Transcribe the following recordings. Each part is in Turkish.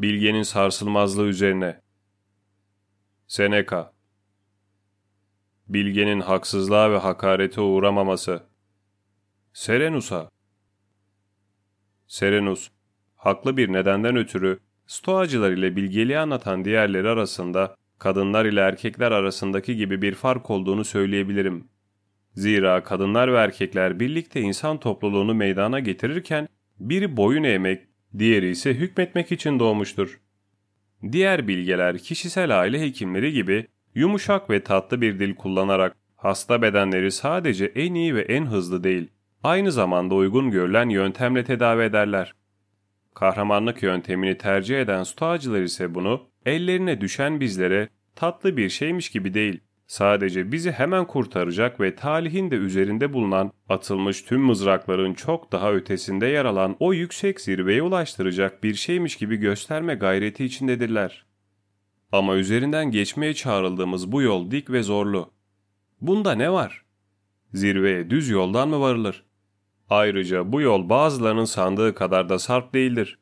Bilgenin sarsılmazlığı üzerine. Seneca Bilgenin haksızlığa ve hakarete uğramaması. Serenus'a Serenus, haklı bir nedenden ötürü Stoacılar ile bilgeliği anlatan diğerleri arasında kadınlar ile erkekler arasındaki gibi bir fark olduğunu söyleyebilirim. Zira kadınlar ve erkekler birlikte insan topluluğunu meydana getirirken biri boyun eğmek, diğeri ise hükmetmek için doğmuştur. Diğer bilgeler kişisel aile hekimleri gibi yumuşak ve tatlı bir dil kullanarak hasta bedenleri sadece en iyi ve en hızlı değil, aynı zamanda uygun görülen yöntemle tedavi ederler. Kahramanlık yöntemini tercih eden stoacılar ise bunu ellerine düşen bizlere tatlı bir şeymiş gibi değil, sadece bizi hemen kurtaracak ve talihin de üzerinde bulunan atılmış tüm mızrakların çok daha ötesinde yer alan o yüksek zirveye ulaştıracak bir şeymiş gibi gösterme gayreti içindedirler. Ama üzerinden geçmeye çağrıldığımız bu yol dik ve zorlu. Bunda ne var? Zirveye düz yoldan mı varılır? Ayrıca bu yol bazılarının sandığı kadar da sarp değildir.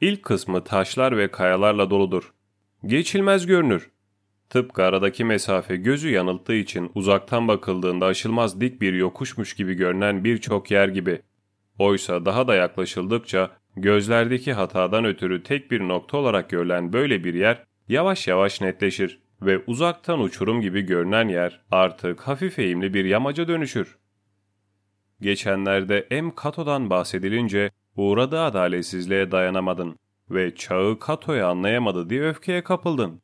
İlk kısmı taşlar ve kayalarla doludur. Geçilmez görünür. Tıpkı aradaki mesafe gözü yanılttığı için uzaktan bakıldığında aşılmaz dik bir yokuşmuş gibi görünen birçok yer gibi. Oysa daha da yaklaşıldıkça gözlerdeki hatadan ötürü tek bir nokta olarak görülen böyle bir yer yavaş yavaş netleşir ve uzaktan uçurum gibi görünen yer artık hafif eğimli bir yamaca dönüşür. Geçenlerde M. Kato'dan bahsedilince uğradığı adaletsizliğe dayanamadın ve çağı Kato'yu anlayamadı diye öfkeye kapıldın.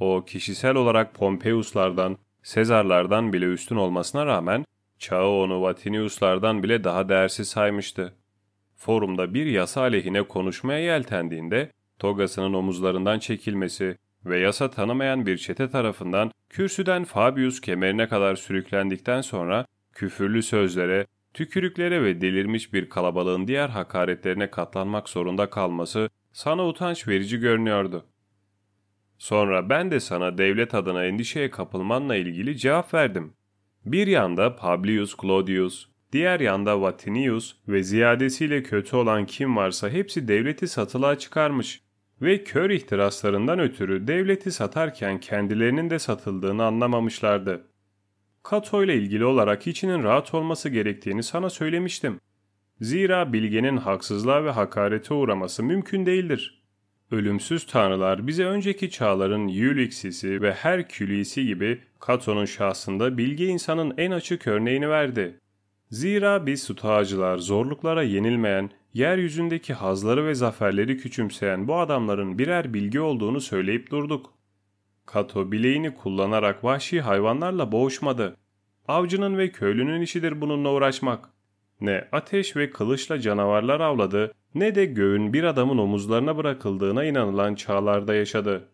O kişisel olarak Pompeiuslardan, Sezarlardan bile üstün olmasına rağmen çağı onu Vatiniuslardan bile daha değersiz saymıştı. Forumda bir yasa aleyhine konuşmaya yeltendiğinde togasının omuzlarından çekilmesi ve yasa tanımayan bir çete tarafından kürsüden Fabius kemerine kadar sürüklendikten sonra küfürlü sözlere, tükürüklere ve delirmiş bir kalabalığın diğer hakaretlerine katlanmak zorunda kalması sana utanç verici görünüyordu. Sonra ben de sana devlet adına endişeye kapılmanla ilgili cevap verdim. Bir yanda Publius Claudius, diğer yanda Vatinius ve ziyadesiyle kötü olan kim varsa hepsi devleti satılığa çıkarmış ve kör ihtiraslarından ötürü devleti satarken kendilerinin de satıldığını anlamamışlardı. Kato ile ilgili olarak içinin rahat olması gerektiğini sana söylemiştim. Zira bilgenin haksızlığa ve hakarete uğraması mümkün değildir. Ölümsüz tanrılar bize önceki çağların Ulyses'i ve Herkülisi gibi Kato'nun şahsında bilge insanın en açık örneğini verdi. Zira biz sutağacılar zorluklara yenilmeyen, yeryüzündeki hazları ve zaferleri küçümseyen bu adamların birer bilgi olduğunu söyleyip durduk. Kato bileğini kullanarak vahşi hayvanlarla boğuşmadı. Avcının ve köylünün işidir bununla uğraşmak. Ne ateş ve kılıçla canavarlar avladı ne de göğün bir adamın omuzlarına bırakıldığına inanılan çağlarda yaşadı.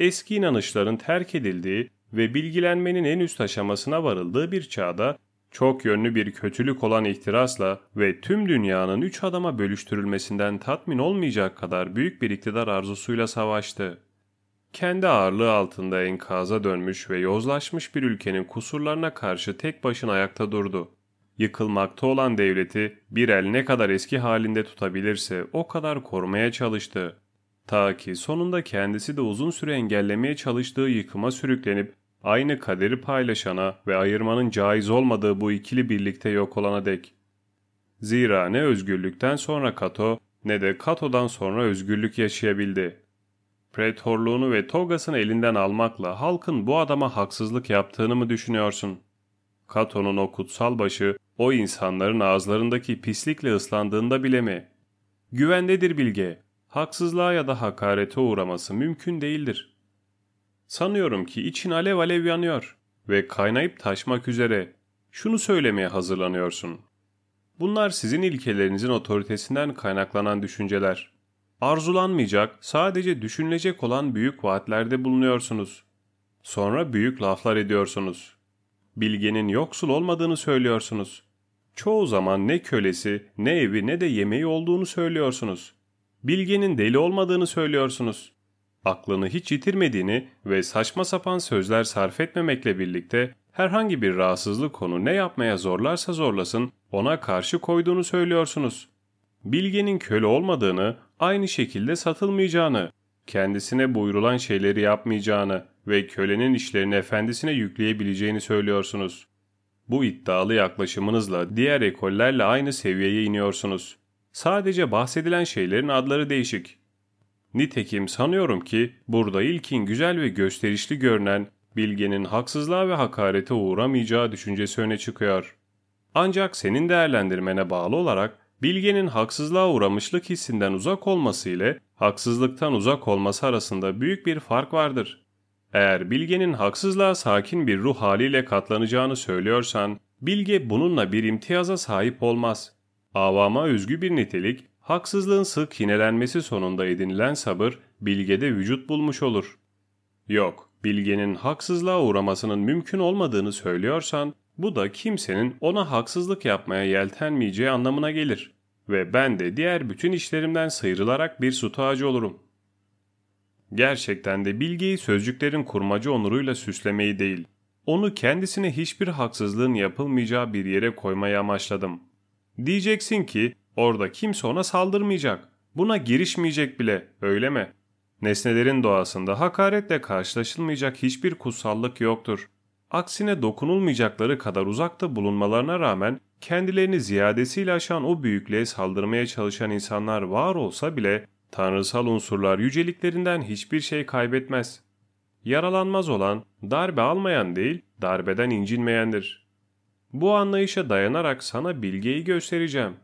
Eski inanışların terk edildiği ve bilgilenmenin en üst aşamasına varıldığı bir çağda çok yönlü bir kötülük olan ihtirasla ve tüm dünyanın üç adama bölüştürülmesinden tatmin olmayacak kadar büyük bir iktidar arzusuyla savaştı. Kendi ağırlığı altında enkaza dönmüş ve yozlaşmış bir ülkenin kusurlarına karşı tek başına ayakta durdu. Yıkılmakta olan devleti bir el ne kadar eski halinde tutabilirse o kadar korumaya çalıştı. Ta ki sonunda kendisi de uzun süre engellemeye çalıştığı yıkıma sürüklenip aynı kaderi paylaşana ve ayırmanın caiz olmadığı bu ikili birlikte yok olana dek. Zira ne özgürlükten sonra Kato ne de Kato'dan sonra özgürlük yaşayabildi. Pretorluğunu ve togasını elinden almakla halkın bu adama haksızlık yaptığını mı düşünüyorsun? Kato'nun o kutsal başı o insanların ağızlarındaki pislikle ıslandığında bile mi? Güvendedir bilge. Haksızlığa ya da hakarete uğraması mümkün değildir. Sanıyorum ki için alev alev yanıyor ve kaynayıp taşmak üzere. Şunu söylemeye hazırlanıyorsun. Bunlar sizin ilkelerinizin otoritesinden kaynaklanan düşünceler. Arzulanmayacak, sadece düşünülecek olan büyük vaatlerde bulunuyorsunuz. Sonra büyük laflar ediyorsunuz. Bilgenin yoksul olmadığını söylüyorsunuz. Çoğu zaman ne kölesi, ne evi ne de yemeği olduğunu söylüyorsunuz. Bilgenin deli olmadığını söylüyorsunuz. Aklını hiç yitirmediğini ve saçma sapan sözler sarf etmemekle birlikte herhangi bir rahatsızlık konu ne yapmaya zorlarsa zorlasın ona karşı koyduğunu söylüyorsunuz. Bilgenin köle olmadığını, aynı şekilde satılmayacağını, kendisine buyurulan şeyleri yapmayacağını ve kölenin işlerini efendisine yükleyebileceğini söylüyorsunuz. Bu iddialı yaklaşımınızla diğer ekollerle aynı seviyeye iniyorsunuz. Sadece bahsedilen şeylerin adları değişik. Nitekim sanıyorum ki burada ilkin güzel ve gösterişli görünen bilgenin haksızlığa ve hakarete uğramayacağı düşüncesi öne çıkıyor. Ancak senin değerlendirmene bağlı olarak bilgenin haksızlığa uğramışlık hissinden uzak olması ile haksızlıktan uzak olması arasında büyük bir fark vardır. Eğer bilgenin haksızlığa sakin bir ruh haliyle katlanacağını söylüyorsan, bilge bununla bir imtiyaza sahip olmaz. Avama özgü bir nitelik, haksızlığın sık yinelenmesi sonunda edinilen sabır, bilgede vücut bulmuş olur. Yok, bilgenin haksızlığa uğramasının mümkün olmadığını söylüyorsan, bu da kimsenin ona haksızlık yapmaya yeltenmeyeceği anlamına gelir ve ben de diğer bütün işlerimden sıyrılarak bir su tacı olurum. Gerçekten de bilgiyi sözcüklerin kurmacı onuruyla süslemeyi değil, onu kendisine hiçbir haksızlığın yapılmayacağı bir yere koymaya amaçladım. Diyeceksin ki orada kimse ona saldırmayacak, buna girişmeyecek bile, öyle mi? Nesnelerin doğasında hakaretle karşılaşılmayacak hiçbir kutsallık yoktur. Aksine dokunulmayacakları kadar uzakta bulunmalarına rağmen kendilerini ziyadesiyle aşan o büyüklüğe saldırmaya çalışan insanlar var olsa bile tanrısal unsurlar yüceliklerinden hiçbir şey kaybetmez. Yaralanmaz olan, darbe almayan değil, darbeden incinmeyendir. Bu anlayışa dayanarak sana bilgeyi göstereceğim.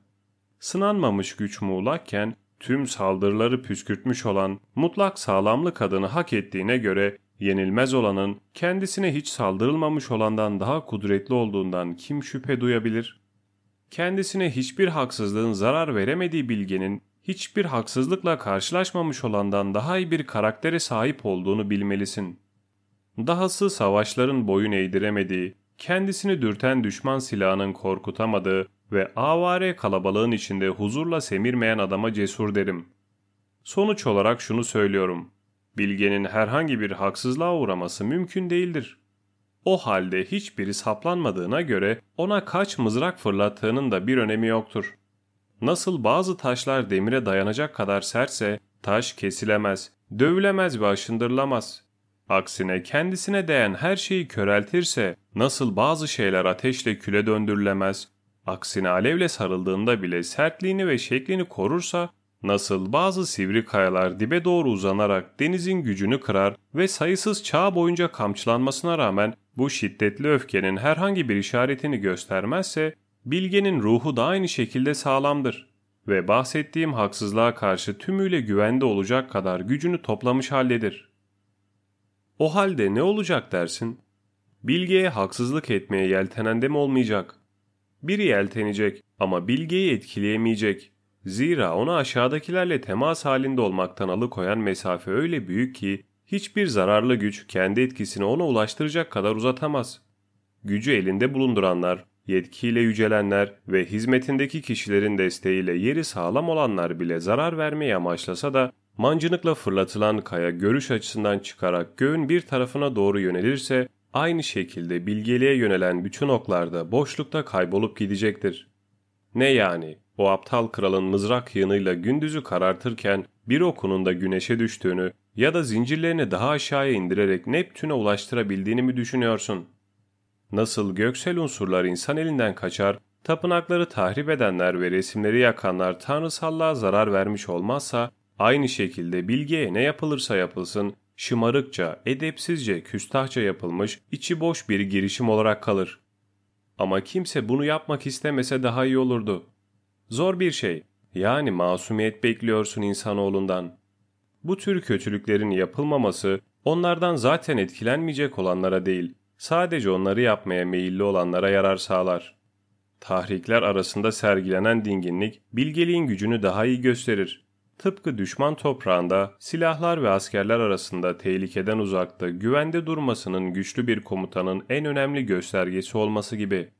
Sınanmamış güç muğlakken tüm saldırıları püskürtmüş olan mutlak sağlamlık adını hak ettiğine göre yenilmez olanın kendisine hiç saldırılmamış olandan daha kudretli olduğundan kim şüphe duyabilir? Kendisine hiçbir haksızlığın zarar veremediği bilgenin hiçbir haksızlıkla karşılaşmamış olandan daha iyi bir karaktere sahip olduğunu bilmelisin. Dahası savaşların boyun eğdiremediği, kendisini dürten düşman silahının korkutamadığı ve avare kalabalığın içinde huzurla semirmeyen adama cesur derim. Sonuç olarak şunu söylüyorum. Bilgenin herhangi bir haksızlığa uğraması mümkün değildir. O halde hiçbiri saplanmadığına göre ona kaç mızrak fırlattığının da bir önemi yoktur. Nasıl bazı taşlar demire dayanacak kadar sertse taş kesilemez, dövülemez ve aşındırılamaz. Aksine kendisine değen her şeyi köreltirse nasıl bazı şeyler ateşle küle döndürülemez, aksine alevle sarıldığında bile sertliğini ve şeklini korursa Nasıl bazı sivri kayalar dibe doğru uzanarak denizin gücünü kırar ve sayısız çağ boyunca kamçılanmasına rağmen bu şiddetli öfkenin herhangi bir işaretini göstermezse, bilgenin ruhu da aynı şekilde sağlamdır ve bahsettiğim haksızlığa karşı tümüyle güvende olacak kadar gücünü toplamış halledir. O halde ne olacak dersin? Bilgeye haksızlık etmeye yeltenende mi olmayacak? Biri yeltenecek ama bilgeyi etkileyemeyecek Zira onu aşağıdakilerle temas halinde olmaktan alıkoyan mesafe öyle büyük ki hiçbir zararlı güç kendi etkisini ona ulaştıracak kadar uzatamaz. Gücü elinde bulunduranlar, yetkiyle yücelenler ve hizmetindeki kişilerin desteğiyle yeri sağlam olanlar bile zarar vermeye amaçlasa da mancınıkla fırlatılan kaya görüş açısından çıkarak göğün bir tarafına doğru yönelirse aynı şekilde bilgeliğe yönelen bütün oklar da boşlukta kaybolup gidecektir. Ne yani? O aptal kralın mızrak yığınıyla gündüzü karartırken bir okunun da güneşe düştüğünü ya da zincirlerini daha aşağıya indirerek Neptün'e ulaştırabildiğini mi düşünüyorsun? Nasıl göksel unsurlar insan elinden kaçar, tapınakları tahrip edenler ve resimleri yakanlar tanrısallığa zarar vermiş olmazsa, aynı şekilde bilgiye ne yapılırsa yapılsın, şımarıkça, edepsizce, küstahça yapılmış, içi boş bir girişim olarak kalır. Ama kimse bunu yapmak istemese daha iyi olurdu. Zor bir şey. Yani masumiyet bekliyorsun insanoğlundan. Bu tür kötülüklerin yapılmaması onlardan zaten etkilenmeyecek olanlara değil, sadece onları yapmaya meyilli olanlara yarar sağlar. Tahrikler arasında sergilenen dinginlik bilgeliğin gücünü daha iyi gösterir. Tıpkı düşman toprağında silahlar ve askerler arasında tehlikeden uzakta güvende durmasının güçlü bir komutanın en önemli göstergesi olması gibi.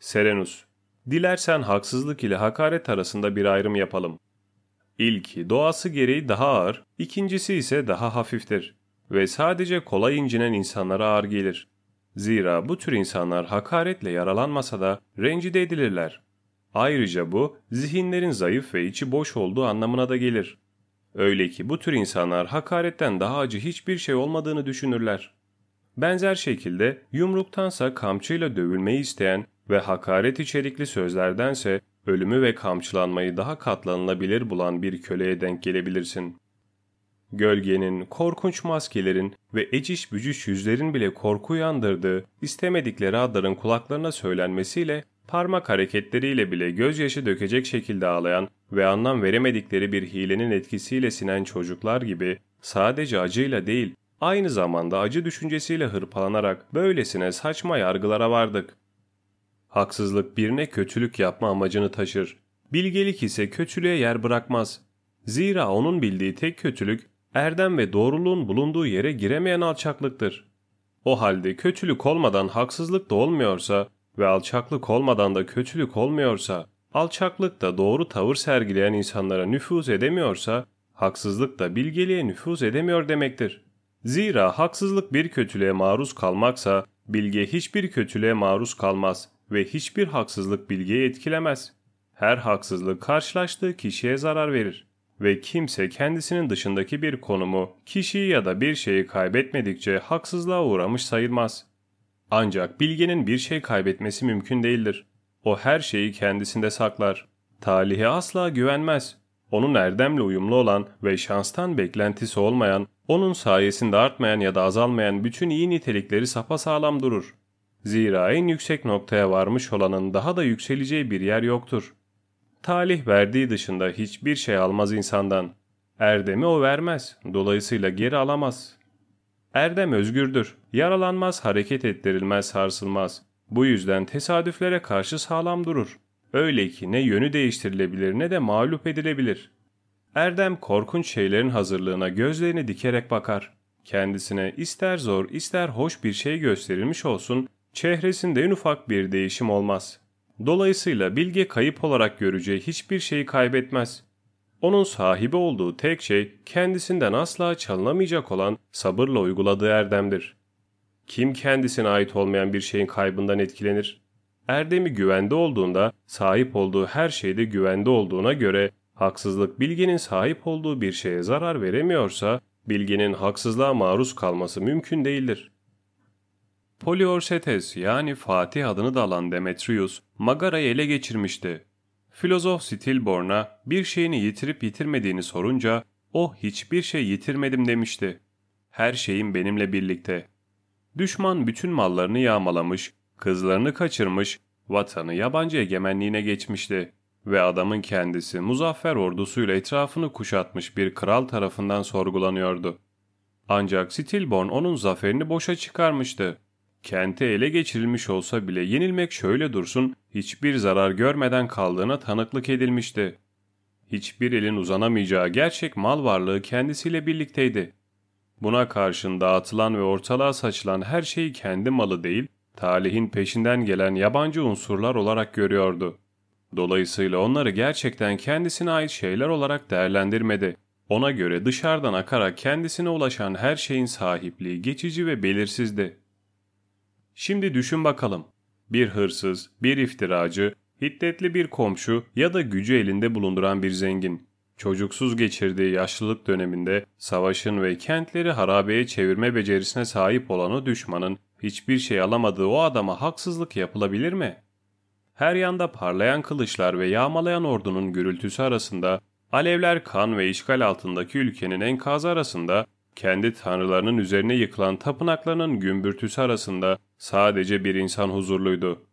Serenus Dilersen haksızlık ile hakaret arasında bir ayrım yapalım. İlki doğası gereği daha ağır, ikincisi ise daha hafiftir ve sadece kolay incinen insanlara ağır gelir. Zira bu tür insanlar hakaretle yaralanmasa da rencide edilirler. Ayrıca bu zihinlerin zayıf ve içi boş olduğu anlamına da gelir. Öyle ki bu tür insanlar hakaretten daha acı hiçbir şey olmadığını düşünürler. Benzer şekilde yumruktansa kamçıyla dövülmeyi isteyen ve hakaret içerikli sözlerdense ölümü ve kamçılanmayı daha katlanılabilir bulan bir köleye denk gelebilirsin. Gölgenin, korkunç maskelerin ve eciş bücüş yüzlerin bile korku uyandırdığı, istemedikleri adların kulaklarına söylenmesiyle, parmak hareketleriyle bile gözyaşı dökecek şekilde ağlayan ve anlam veremedikleri bir hilenin etkisiyle sinen çocuklar gibi sadece acıyla değil, aynı zamanda acı düşüncesiyle hırpalanarak böylesine saçma yargılara vardık. Haksızlık birine kötülük yapma amacını taşır. Bilgelik ise kötülüğe yer bırakmaz. Zira onun bildiği tek kötülük erdem ve doğruluğun bulunduğu yere giremeyen alçaklıktır. O halde kötülük olmadan haksızlık da olmuyorsa ve alçaklık olmadan da kötülük olmuyorsa, alçaklık da doğru tavır sergileyen insanlara nüfuz edemiyorsa, haksızlık da bilgeliğe nüfuz edemiyor demektir. Zira haksızlık bir kötülüğe maruz kalmaksa, bilge hiçbir kötülüğe maruz kalmaz ve hiçbir haksızlık bilgeyi etkilemez. Her haksızlık karşılaştığı kişiye zarar verir ve kimse kendisinin dışındaki bir konumu, kişiyi ya da bir şeyi kaybetmedikçe haksızlığa uğramış sayılmaz. Ancak bilgenin bir şey kaybetmesi mümkün değildir. O her şeyi kendisinde saklar. Talihe asla güvenmez. Onun erdemle uyumlu olan ve şanstan beklentisi olmayan, onun sayesinde artmayan ya da azalmayan bütün iyi nitelikleri sapasağlam durur. Zira en yüksek noktaya varmış olanın daha da yükseleceği bir yer yoktur. Talih verdiği dışında hiçbir şey almaz insandan. Erdemi o vermez, dolayısıyla geri alamaz. Erdem özgürdür, yaralanmaz, hareket ettirilmez, sarsılmaz. Bu yüzden tesadüflere karşı sağlam durur. Öyle ki ne yönü değiştirilebilir ne de mağlup edilebilir. Erdem korkunç şeylerin hazırlığına gözlerini dikerek bakar. Kendisine ister zor ister hoş bir şey gösterilmiş olsun, çehresinde en ufak bir değişim olmaz. Dolayısıyla bilge kayıp olarak göreceği hiçbir şeyi kaybetmez. Onun sahibi olduğu tek şey kendisinden asla çalınamayacak olan sabırla uyguladığı erdemdir. Kim kendisine ait olmayan bir şeyin kaybından etkilenir? Erdemi güvende olduğunda sahip olduğu her şeyde güvende olduğuna göre haksızlık bilgenin sahip olduğu bir şeye zarar veremiyorsa bilgenin haksızlığa maruz kalması mümkün değildir. Poliorcetes yani Fatih adını da alan Demetrius Magara'yı ele geçirmişti. Filozof Stilborn'a bir şeyini yitirip yitirmediğini sorunca o hiçbir şey yitirmedim demişti. Her şeyim benimle birlikte. Düşman bütün mallarını yağmalamış, kızlarını kaçırmış, vatanı yabancı egemenliğine geçmişti ve adamın kendisi muzaffer ordusuyla etrafını kuşatmış bir kral tarafından sorgulanıyordu. Ancak Stilborn onun zaferini boşa çıkarmıştı. Kenti ele geçirilmiş olsa bile yenilmek şöyle dursun, hiçbir zarar görmeden kaldığına tanıklık edilmişti. Hiçbir elin uzanamayacağı gerçek mal varlığı kendisiyle birlikteydi. Buna karşın dağıtılan ve ortalığa saçılan her şeyi kendi malı değil, talihin peşinden gelen yabancı unsurlar olarak görüyordu. Dolayısıyla onları gerçekten kendisine ait şeyler olarak değerlendirmedi. Ona göre dışarıdan akarak kendisine ulaşan her şeyin sahipliği geçici ve belirsizdi. Şimdi düşün bakalım. Bir hırsız, bir iftiracı, hiddetli bir komşu ya da gücü elinde bulunduran bir zengin. Çocuksuz geçirdiği yaşlılık döneminde savaşın ve kentleri harabeye çevirme becerisine sahip olan o düşmanın hiçbir şey alamadığı o adama haksızlık yapılabilir mi? Her yanda parlayan kılıçlar ve yağmalayan ordunun gürültüsü arasında, alevler kan ve işgal altındaki ülkenin enkazı arasında, kendi tanrılarının üzerine yıkılan tapınaklarının gümbürtüsü arasında sadece bir insan huzurluydu.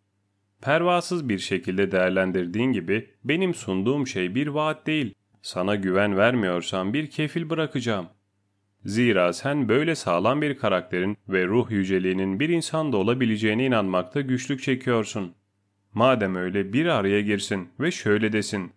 Pervasız bir şekilde değerlendirdiğin gibi benim sunduğum şey bir vaat değil. Sana güven vermiyorsan bir kefil bırakacağım. Zira sen böyle sağlam bir karakterin ve ruh yüceliğinin bir insanda olabileceğine inanmakta güçlük çekiyorsun. Madem öyle bir araya girsin ve şöyle desin.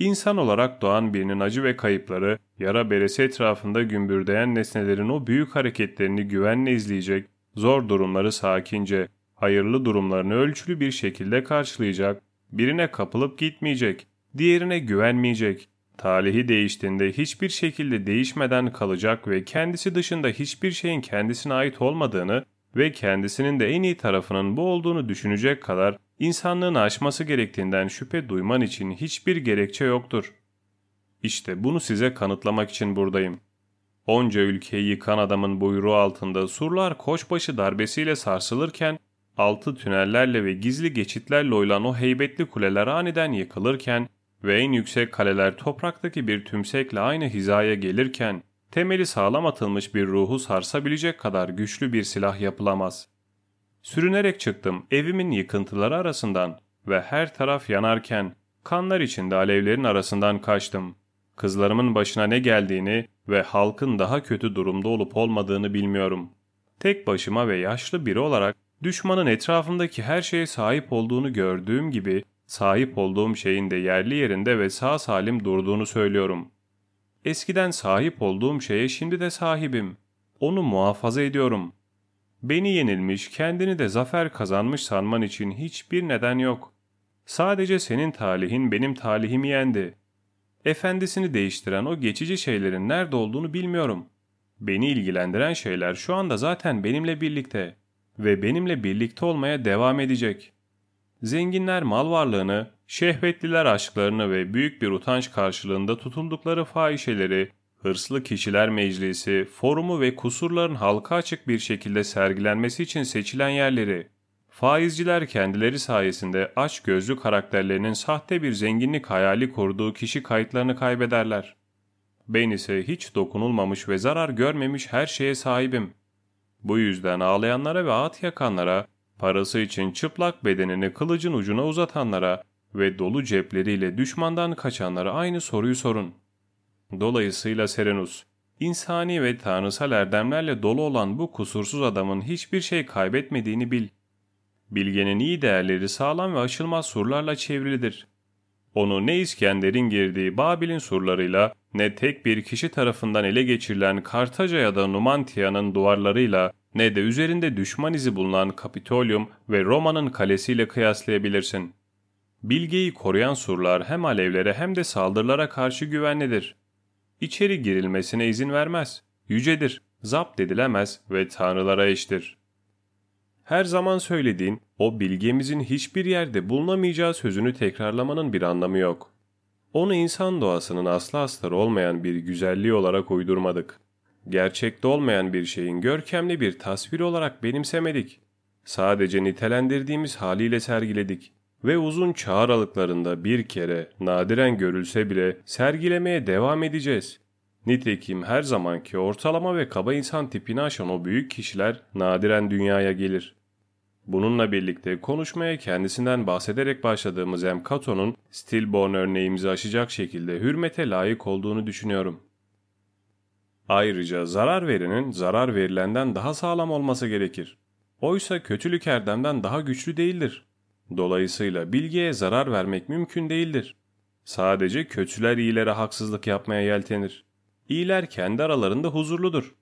İnsan olarak doğan birinin acı ve kayıpları, yara beresi etrafında gümbürdeyen nesnelerin o büyük hareketlerini güvenle izleyecek, zor durumları sakince, hayırlı durumlarını ölçülü bir şekilde karşılayacak, birine kapılıp gitmeyecek, diğerine güvenmeyecek, talihi değiştiğinde hiçbir şekilde değişmeden kalacak ve kendisi dışında hiçbir şeyin kendisine ait olmadığını ve kendisinin de en iyi tarafının bu olduğunu düşünecek kadar insanlığın aşması gerektiğinden şüphe duyman için hiçbir gerekçe yoktur. İşte bunu size kanıtlamak için buradayım. Onca ülkeyi yıkan adamın buyruğu altında surlar koçbaşı darbesiyle sarsılırken, altı tünellerle ve gizli geçitlerle oylan o heybetli kuleler aniden yıkılırken ve en yüksek kaleler topraktaki bir tümsekle aynı hizaya gelirken, temeli sağlam atılmış bir ruhu sarsabilecek kadar güçlü bir silah yapılamaz. Sürünerek çıktım evimin yıkıntıları arasından ve her taraf yanarken kanlar içinde alevlerin arasından kaçtım. Kızlarımın başına ne geldiğini ve halkın daha kötü durumda olup olmadığını bilmiyorum. Tek başıma ve yaşlı biri olarak düşmanın etrafındaki her şeye sahip olduğunu gördüğüm gibi sahip olduğum şeyin de yerli yerinde ve sağ salim durduğunu söylüyorum. Eskiden sahip olduğum şeye şimdi de sahibim. Onu muhafaza ediyorum. Beni yenilmiş, kendini de zafer kazanmış sanman için hiçbir neden yok. Sadece senin talihin benim talihimi yendi. Efendisini değiştiren o geçici şeylerin nerede olduğunu bilmiyorum. Beni ilgilendiren şeyler şu anda zaten benimle birlikte ve benimle birlikte olmaya devam edecek. Zenginler mal varlığını, şehvetliler aşklarını ve büyük bir utanç karşılığında tutuldukları fahişeleri, hırslı kişiler meclisi, forumu ve kusurların halka açık bir şekilde sergilenmesi için seçilen yerleri, faizciler kendileri sayesinde aç gözlü karakterlerinin sahte bir zenginlik hayali kurduğu kişi kayıtlarını kaybederler. Ben ise hiç dokunulmamış ve zarar görmemiş her şeye sahibim. Bu yüzden ağlayanlara ve at yakanlara, parası için çıplak bedenini kılıcın ucuna uzatanlara ve dolu cepleriyle düşmandan kaçanlara aynı soruyu sorun. Dolayısıyla Serenus, insani ve tanrısal erdemlerle dolu olan bu kusursuz adamın hiçbir şey kaybetmediğini bil. Bilgenin iyi değerleri sağlam ve aşılmaz surlarla çevrilidir. Onu ne İskender'in girdiği Babil'in surlarıyla ne tek bir kişi tarafından ele geçirilen Kartaca ya da Numantia'nın duvarlarıyla ne de üzerinde düşman izi bulunan Kapitolyum ve Roma'nın kalesiyle kıyaslayabilirsin. Bilgeyi koruyan surlar hem alevlere hem de saldırılara karşı güvenlidir. İçeri girilmesine izin vermez, yücedir, zapt edilemez ve tanrılara eştir. Her zaman söylediğin o bilgemizin hiçbir yerde bulunamayacağı sözünü tekrarlamanın bir anlamı yok. Onu insan doğasının aslı astarı olmayan bir güzelliği olarak uydurmadık. Gerçekte olmayan bir şeyin görkemli bir tasvir olarak benimsemedik. Sadece nitelendirdiğimiz haliyle sergiledik ve uzun çağ aralıklarında bir kere nadiren görülse bile sergilemeye devam edeceğiz. Nitekim her zamanki ortalama ve kaba insan tipini aşan o büyük kişiler nadiren dünyaya gelir. Bununla birlikte konuşmaya kendisinden bahsederek başladığımız M. Cato'nun Stillborn örneğimizi aşacak şekilde hürmete layık olduğunu düşünüyorum. Ayrıca zarar verenin zarar verilenden daha sağlam olması gerekir. Oysa kötülük erdemden daha güçlü değildir. Dolayısıyla bilgiye zarar vermek mümkün değildir. Sadece kötüler iyilere haksızlık yapmaya yeltenir. İyiler kendi aralarında huzurludur.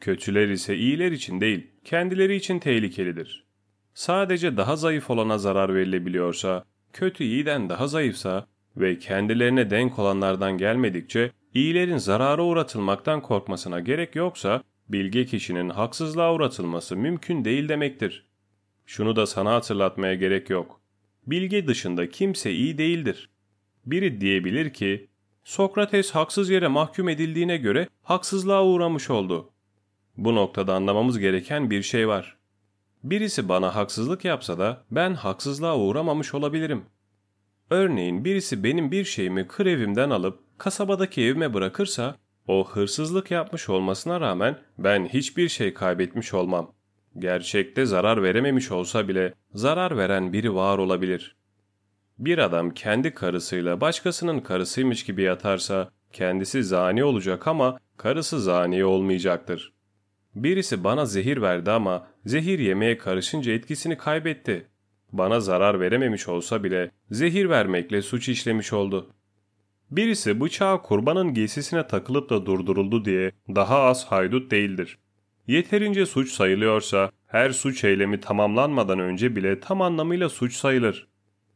Kötüler ise iyiler için değil, kendileri için tehlikelidir. Sadece daha zayıf olana zarar verilebiliyorsa, kötü iyiden daha zayıfsa ve kendilerine denk olanlardan gelmedikçe iyilerin zarara uğratılmaktan korkmasına gerek yoksa bilge kişinin haksızlığa uğratılması mümkün değil demektir. Şunu da sana hatırlatmaya gerek yok. Bilge dışında kimse iyi değildir. Biri diyebilir ki, Sokrates haksız yere mahkum edildiğine göre haksızlığa uğramış oldu. Bu noktada anlamamız gereken bir şey var. Birisi bana haksızlık yapsa da ben haksızlığa uğramamış olabilirim. Örneğin birisi benim bir şeyimi kır evimden alıp kasabadaki evime bırakırsa o hırsızlık yapmış olmasına rağmen ben hiçbir şey kaybetmiş olmam. Gerçekte zarar verememiş olsa bile zarar veren biri var olabilir. Bir adam kendi karısıyla başkasının karısıymış gibi yatarsa kendisi zani olacak ama karısı zani olmayacaktır. Birisi bana zehir verdi ama zehir yemeğe karışınca etkisini kaybetti. Bana zarar verememiş olsa bile zehir vermekle suç işlemiş oldu. Birisi bıçağı kurbanın giysisine takılıp da durduruldu diye daha az haydut değildir. Yeterince suç sayılıyorsa her suç eylemi tamamlanmadan önce bile tam anlamıyla suç sayılır.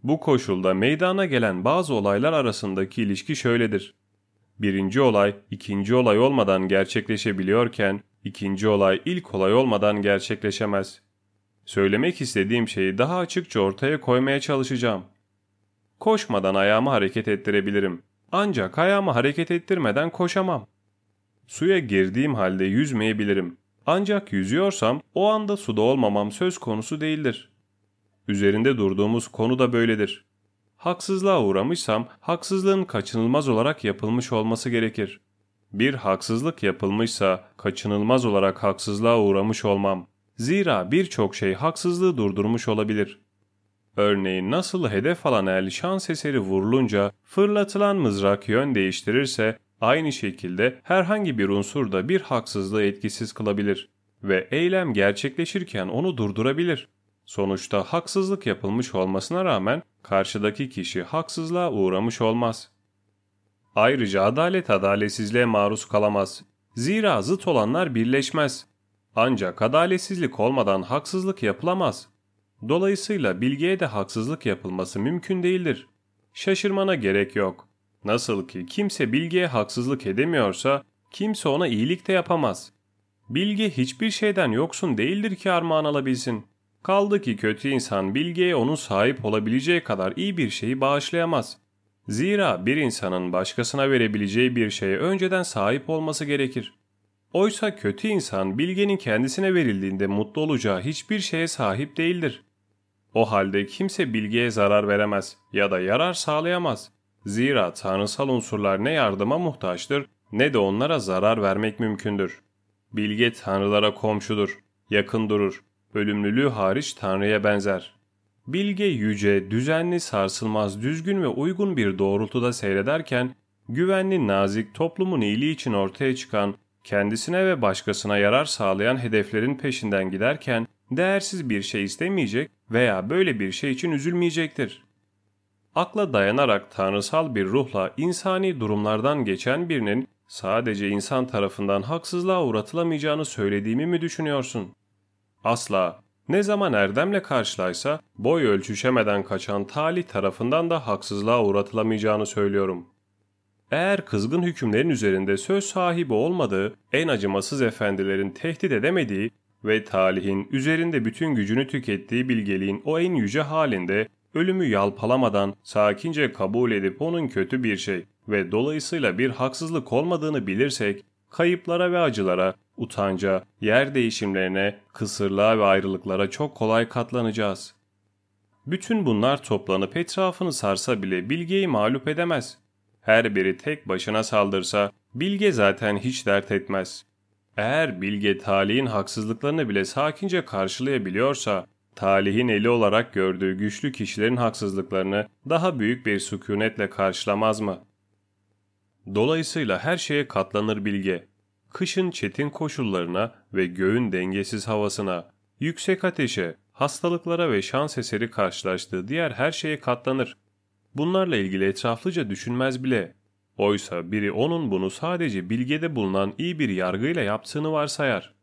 Bu koşulda meydana gelen bazı olaylar arasındaki ilişki şöyledir. Birinci olay ikinci olay olmadan gerçekleşebiliyorken ikinci olay ilk olay olmadan gerçekleşemez. Söylemek istediğim şeyi daha açıkça ortaya koymaya çalışacağım. Koşmadan ayağımı hareket ettirebilirim. Ancak ayağımı hareket ettirmeden koşamam. Suya girdiğim halde yüzmeyebilirim. Ancak yüzüyorsam o anda suda olmamam söz konusu değildir. Üzerinde durduğumuz konu da böyledir. Haksızlığa uğramışsam haksızlığın kaçınılmaz olarak yapılmış olması gerekir. Bir haksızlık yapılmışsa kaçınılmaz olarak haksızlığa uğramış olmam. Zira birçok şey haksızlığı durdurmuş olabilir. Örneğin nasıl hedef alan el şans eseri vurulunca fırlatılan mızrak yön değiştirirse aynı şekilde herhangi bir unsur da bir haksızlığı etkisiz kılabilir ve eylem gerçekleşirken onu durdurabilir. Sonuçta haksızlık yapılmış olmasına rağmen karşıdaki kişi haksızlığa uğramış olmaz. Ayrıca adalet adaletsizliğe maruz kalamaz. Zira zıt olanlar birleşmez. Ancak adaletsizlik olmadan haksızlık yapılamaz. Dolayısıyla bilgiye de haksızlık yapılması mümkün değildir. Şaşırmana gerek yok. Nasıl ki kimse bilgiye haksızlık edemiyorsa kimse ona iyilik de yapamaz. Bilge hiçbir şeyden yoksun değildir ki armağan alabilsin. Kaldı ki kötü insan bilgiye onun sahip olabileceği kadar iyi bir şeyi bağışlayamaz. Zira bir insanın başkasına verebileceği bir şeye önceden sahip olması gerekir. Oysa kötü insan bilgenin kendisine verildiğinde mutlu olacağı hiçbir şeye sahip değildir. O halde kimse bilgiye zarar veremez ya da yarar sağlayamaz. Zira tanrısal unsurlar ne yardıma muhtaçtır ne de onlara zarar vermek mümkündür. Bilge tanrılara komşudur, yakın durur, ölümlülüğü hariç tanrıya benzer. Bilge yüce, düzenli, sarsılmaz, düzgün ve uygun bir doğrultuda seyrederken, güvenli, nazik, toplumun iyiliği için ortaya çıkan, kendisine ve başkasına yarar sağlayan hedeflerin peşinden giderken, değersiz bir şey istemeyecek veya böyle bir şey için üzülmeyecektir. Akla dayanarak tanrısal bir ruhla insani durumlardan geçen birinin sadece insan tarafından haksızlığa uğratılamayacağını söylediğimi mi düşünüyorsun? Asla. Ne zaman erdemle karşılaysa boy ölçüşemeden kaçan talih tarafından da haksızlığa uğratılamayacağını söylüyorum. Eğer kızgın hükümlerin üzerinde söz sahibi olmadığı, en acımasız efendilerin tehdit edemediği ve talihin üzerinde bütün gücünü tükettiği bilgeliğin o en yüce halinde ölümü yalpalamadan sakince kabul edip onun kötü bir şey ve dolayısıyla bir haksızlık olmadığını bilirsek, kayıplara ve acılara, utanca, yer değişimlerine, kısırlığa ve ayrılıklara çok kolay katlanacağız. Bütün bunlar toplanıp etrafını sarsa bile bilgeyi mağlup edemez. Her biri tek başına saldırsa bilge zaten hiç dert etmez. Eğer bilge talihin haksızlıklarını bile sakince karşılayabiliyorsa, talihin eli olarak gördüğü güçlü kişilerin haksızlıklarını daha büyük bir sükunetle karşılamaz mı? Dolayısıyla her şeye katlanır bilge. Kışın çetin koşullarına ve göğün dengesiz havasına, yüksek ateşe, hastalıklara ve şans eseri karşılaştığı diğer her şeye katlanır. Bunlarla ilgili etraflıca düşünmez bile. Oysa biri onun bunu sadece bilgede bulunan iyi bir yargıyla yaptığını varsayar.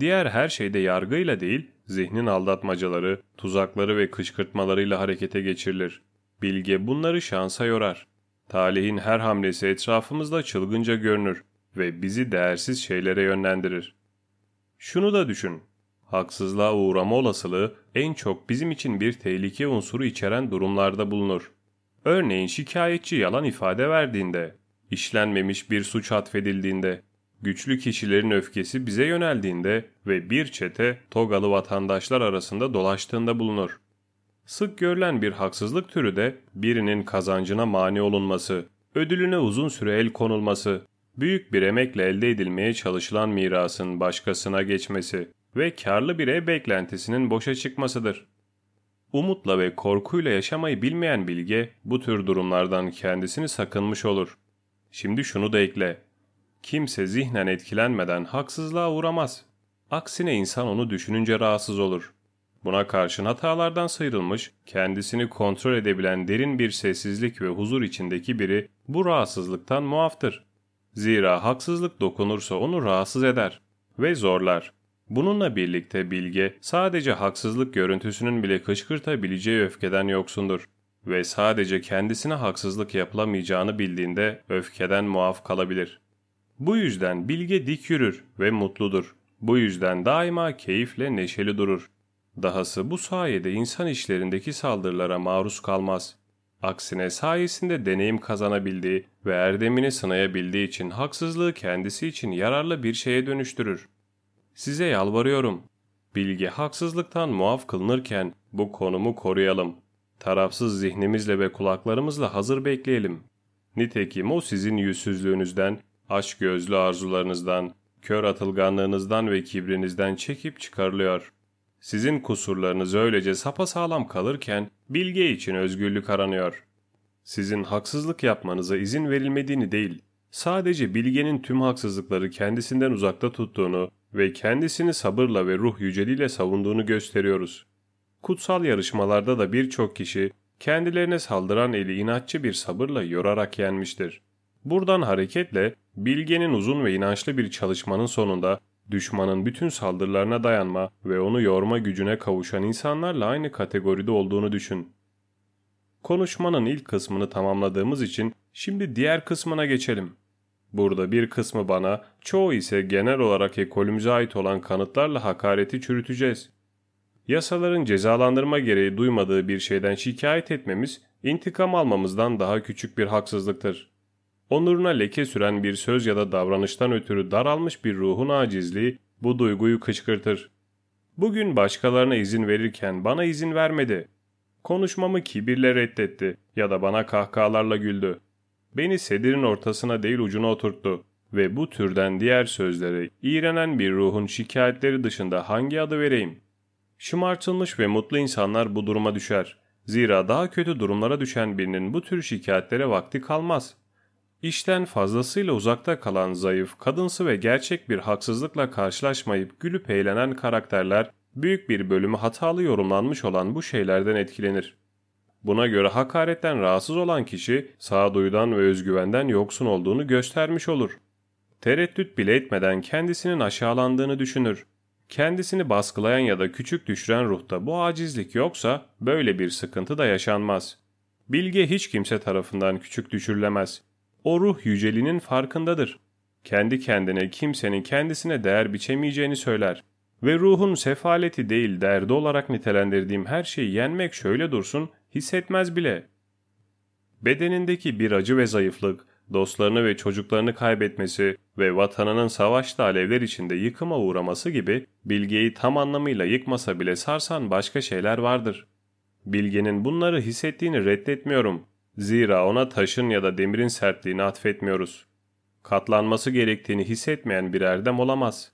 Diğer her şeyde yargıyla değil, zihnin aldatmacaları, tuzakları ve kışkırtmalarıyla harekete geçirilir. Bilge bunları şansa yorar. Talihin her hamlesi etrafımızda çılgınca görünür ve bizi değersiz şeylere yönlendirir. Şunu da düşün. Haksızlığa uğrama olasılığı en çok bizim için bir tehlike unsuru içeren durumlarda bulunur. Örneğin şikayetçi yalan ifade verdiğinde, işlenmemiş bir suç atfedildiğinde, güçlü kişilerin öfkesi bize yöneldiğinde ve bir çete togalı vatandaşlar arasında dolaştığında bulunur. Sık görülen bir haksızlık türü de birinin kazancına mani olunması, ödülüne uzun süre el konulması, büyük bir emekle elde edilmeye çalışılan mirasın başkasına geçmesi ve karlı bir ev beklentisinin boşa çıkmasıdır. Umutla ve korkuyla yaşamayı bilmeyen bilge bu tür durumlardan kendisini sakınmış olur. Şimdi şunu da ekle. Kimse zihnen etkilenmeden haksızlığa uğramaz. Aksine insan onu düşününce rahatsız olur. Buna karşın hatalardan sıyrılmış, kendisini kontrol edebilen derin bir sessizlik ve huzur içindeki biri bu rahatsızlıktan muaftır. Zira haksızlık dokunursa onu rahatsız eder ve zorlar. Bununla birlikte bilge sadece haksızlık görüntüsünün bile kışkırtabileceği öfkeden yoksundur ve sadece kendisine haksızlık yapılamayacağını bildiğinde öfkeden muaf kalabilir. Bu yüzden bilge dik yürür ve mutludur. Bu yüzden daima keyifle neşeli durur. Dahası bu sayede insan işlerindeki saldırılara maruz kalmaz. Aksine sayesinde deneyim kazanabildiği ve erdemini sınayabildiği için haksızlığı kendisi için yararlı bir şeye dönüştürür. Size yalvarıyorum. Bilgi haksızlıktan muaf kılınırken bu konumu koruyalım. Tarafsız zihnimizle ve kulaklarımızla hazır bekleyelim. Nitekim o sizin yüzsüzlüğünüzden, aşk gözlü arzularınızdan, kör atılganlığınızdan ve kibrinizden çekip çıkarılıyor. Sizin kusurlarınız öylece sapasağlam kalırken bilge için özgürlük aranıyor. Sizin haksızlık yapmanıza izin verilmediğini değil, sadece bilgenin tüm haksızlıkları kendisinden uzakta tuttuğunu ve kendisini sabırla ve ruh yüceliğiyle savunduğunu gösteriyoruz. Kutsal yarışmalarda da birçok kişi kendilerine saldıran eli inatçı bir sabırla yorarak yenmiştir. Buradan hareketle bilgenin uzun ve inançlı bir çalışmanın sonunda düşmanın bütün saldırılarına dayanma ve onu yorma gücüne kavuşan insanlarla aynı kategoride olduğunu düşün. Konuşmanın ilk kısmını tamamladığımız için şimdi diğer kısmına geçelim. Burada bir kısmı bana, çoğu ise genel olarak ekolümüze ait olan kanıtlarla hakareti çürüteceğiz. Yasaların cezalandırma gereği duymadığı bir şeyden şikayet etmemiz, intikam almamızdan daha küçük bir haksızlıktır. Onuruna leke süren bir söz ya da davranıştan ötürü daralmış bir ruhun acizliği bu duyguyu kışkırtır. Bugün başkalarına izin verirken bana izin vermedi. Konuşmamı kibirle reddetti ya da bana kahkahalarla güldü. Beni sedirin ortasına değil ucuna oturttu ve bu türden diğer sözleri iğrenen bir ruhun şikayetleri dışında hangi adı vereyim? Şımartılmış ve mutlu insanlar bu duruma düşer. Zira daha kötü durumlara düşen birinin bu tür şikayetlere vakti kalmaz. İşten fazlasıyla uzakta kalan zayıf, kadınsı ve gerçek bir haksızlıkla karşılaşmayıp gülüp eğlenen karakterler büyük bir bölümü hatalı yorumlanmış olan bu şeylerden etkilenir. Buna göre hakaretten rahatsız olan kişi sağduyudan ve özgüvenden yoksun olduğunu göstermiş olur. Tereddüt bile etmeden kendisinin aşağılandığını düşünür. Kendisini baskılayan ya da küçük düşüren ruhta bu acizlik yoksa böyle bir sıkıntı da yaşanmaz. Bilge hiç kimse tarafından küçük düşürülemez. O ruh yüceliğinin farkındadır. Kendi kendine kimsenin kendisine değer biçemeyeceğini söyler. Ve ruhun sefaleti değil derdi olarak nitelendirdiğim her şeyi yenmek şöyle dursun, hissetmez bile. Bedenindeki bir acı ve zayıflık, dostlarını ve çocuklarını kaybetmesi ve vatanının savaşta alevler içinde yıkıma uğraması gibi bilgeyi tam anlamıyla yıkmasa bile sarsan başka şeyler vardır. Bilgenin bunları hissettiğini reddetmiyorum. Zira ona taşın ya da demirin sertliğini atfetmiyoruz. Katlanması gerektiğini hissetmeyen bir erdem olamaz.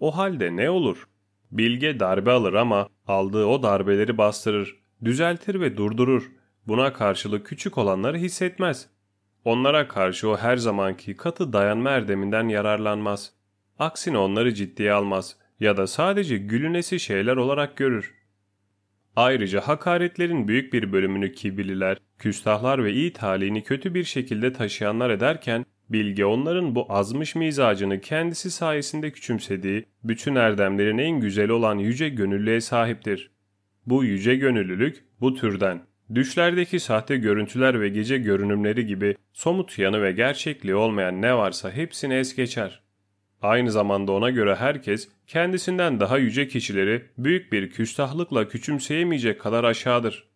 O halde ne olur? Bilge darbe alır ama aldığı o darbeleri bastırır, düzeltir ve durdurur. Buna karşılık küçük olanları hissetmez. Onlara karşı o her zamanki katı dayanma erdeminden yararlanmaz. Aksine onları ciddiye almaz ya da sadece gülünesi şeyler olarak görür. Ayrıca hakaretlerin büyük bir bölümünü kibirliler, küstahlar ve iyi talihini kötü bir şekilde taşıyanlar ederken, Bilge onların bu azmış mizacını kendisi sayesinde küçümsediği, bütün erdemlerin en güzeli olan yüce gönüllüye sahiptir. Bu yüce gönüllülük bu türden. Düşlerdeki sahte görüntüler ve gece görünümleri gibi somut yanı ve gerçekliği olmayan ne varsa hepsini es geçer. Aynı zamanda ona göre herkes kendisinden daha yüce kişileri büyük bir küstahlıkla küçümseyemeyecek kadar aşağıdır.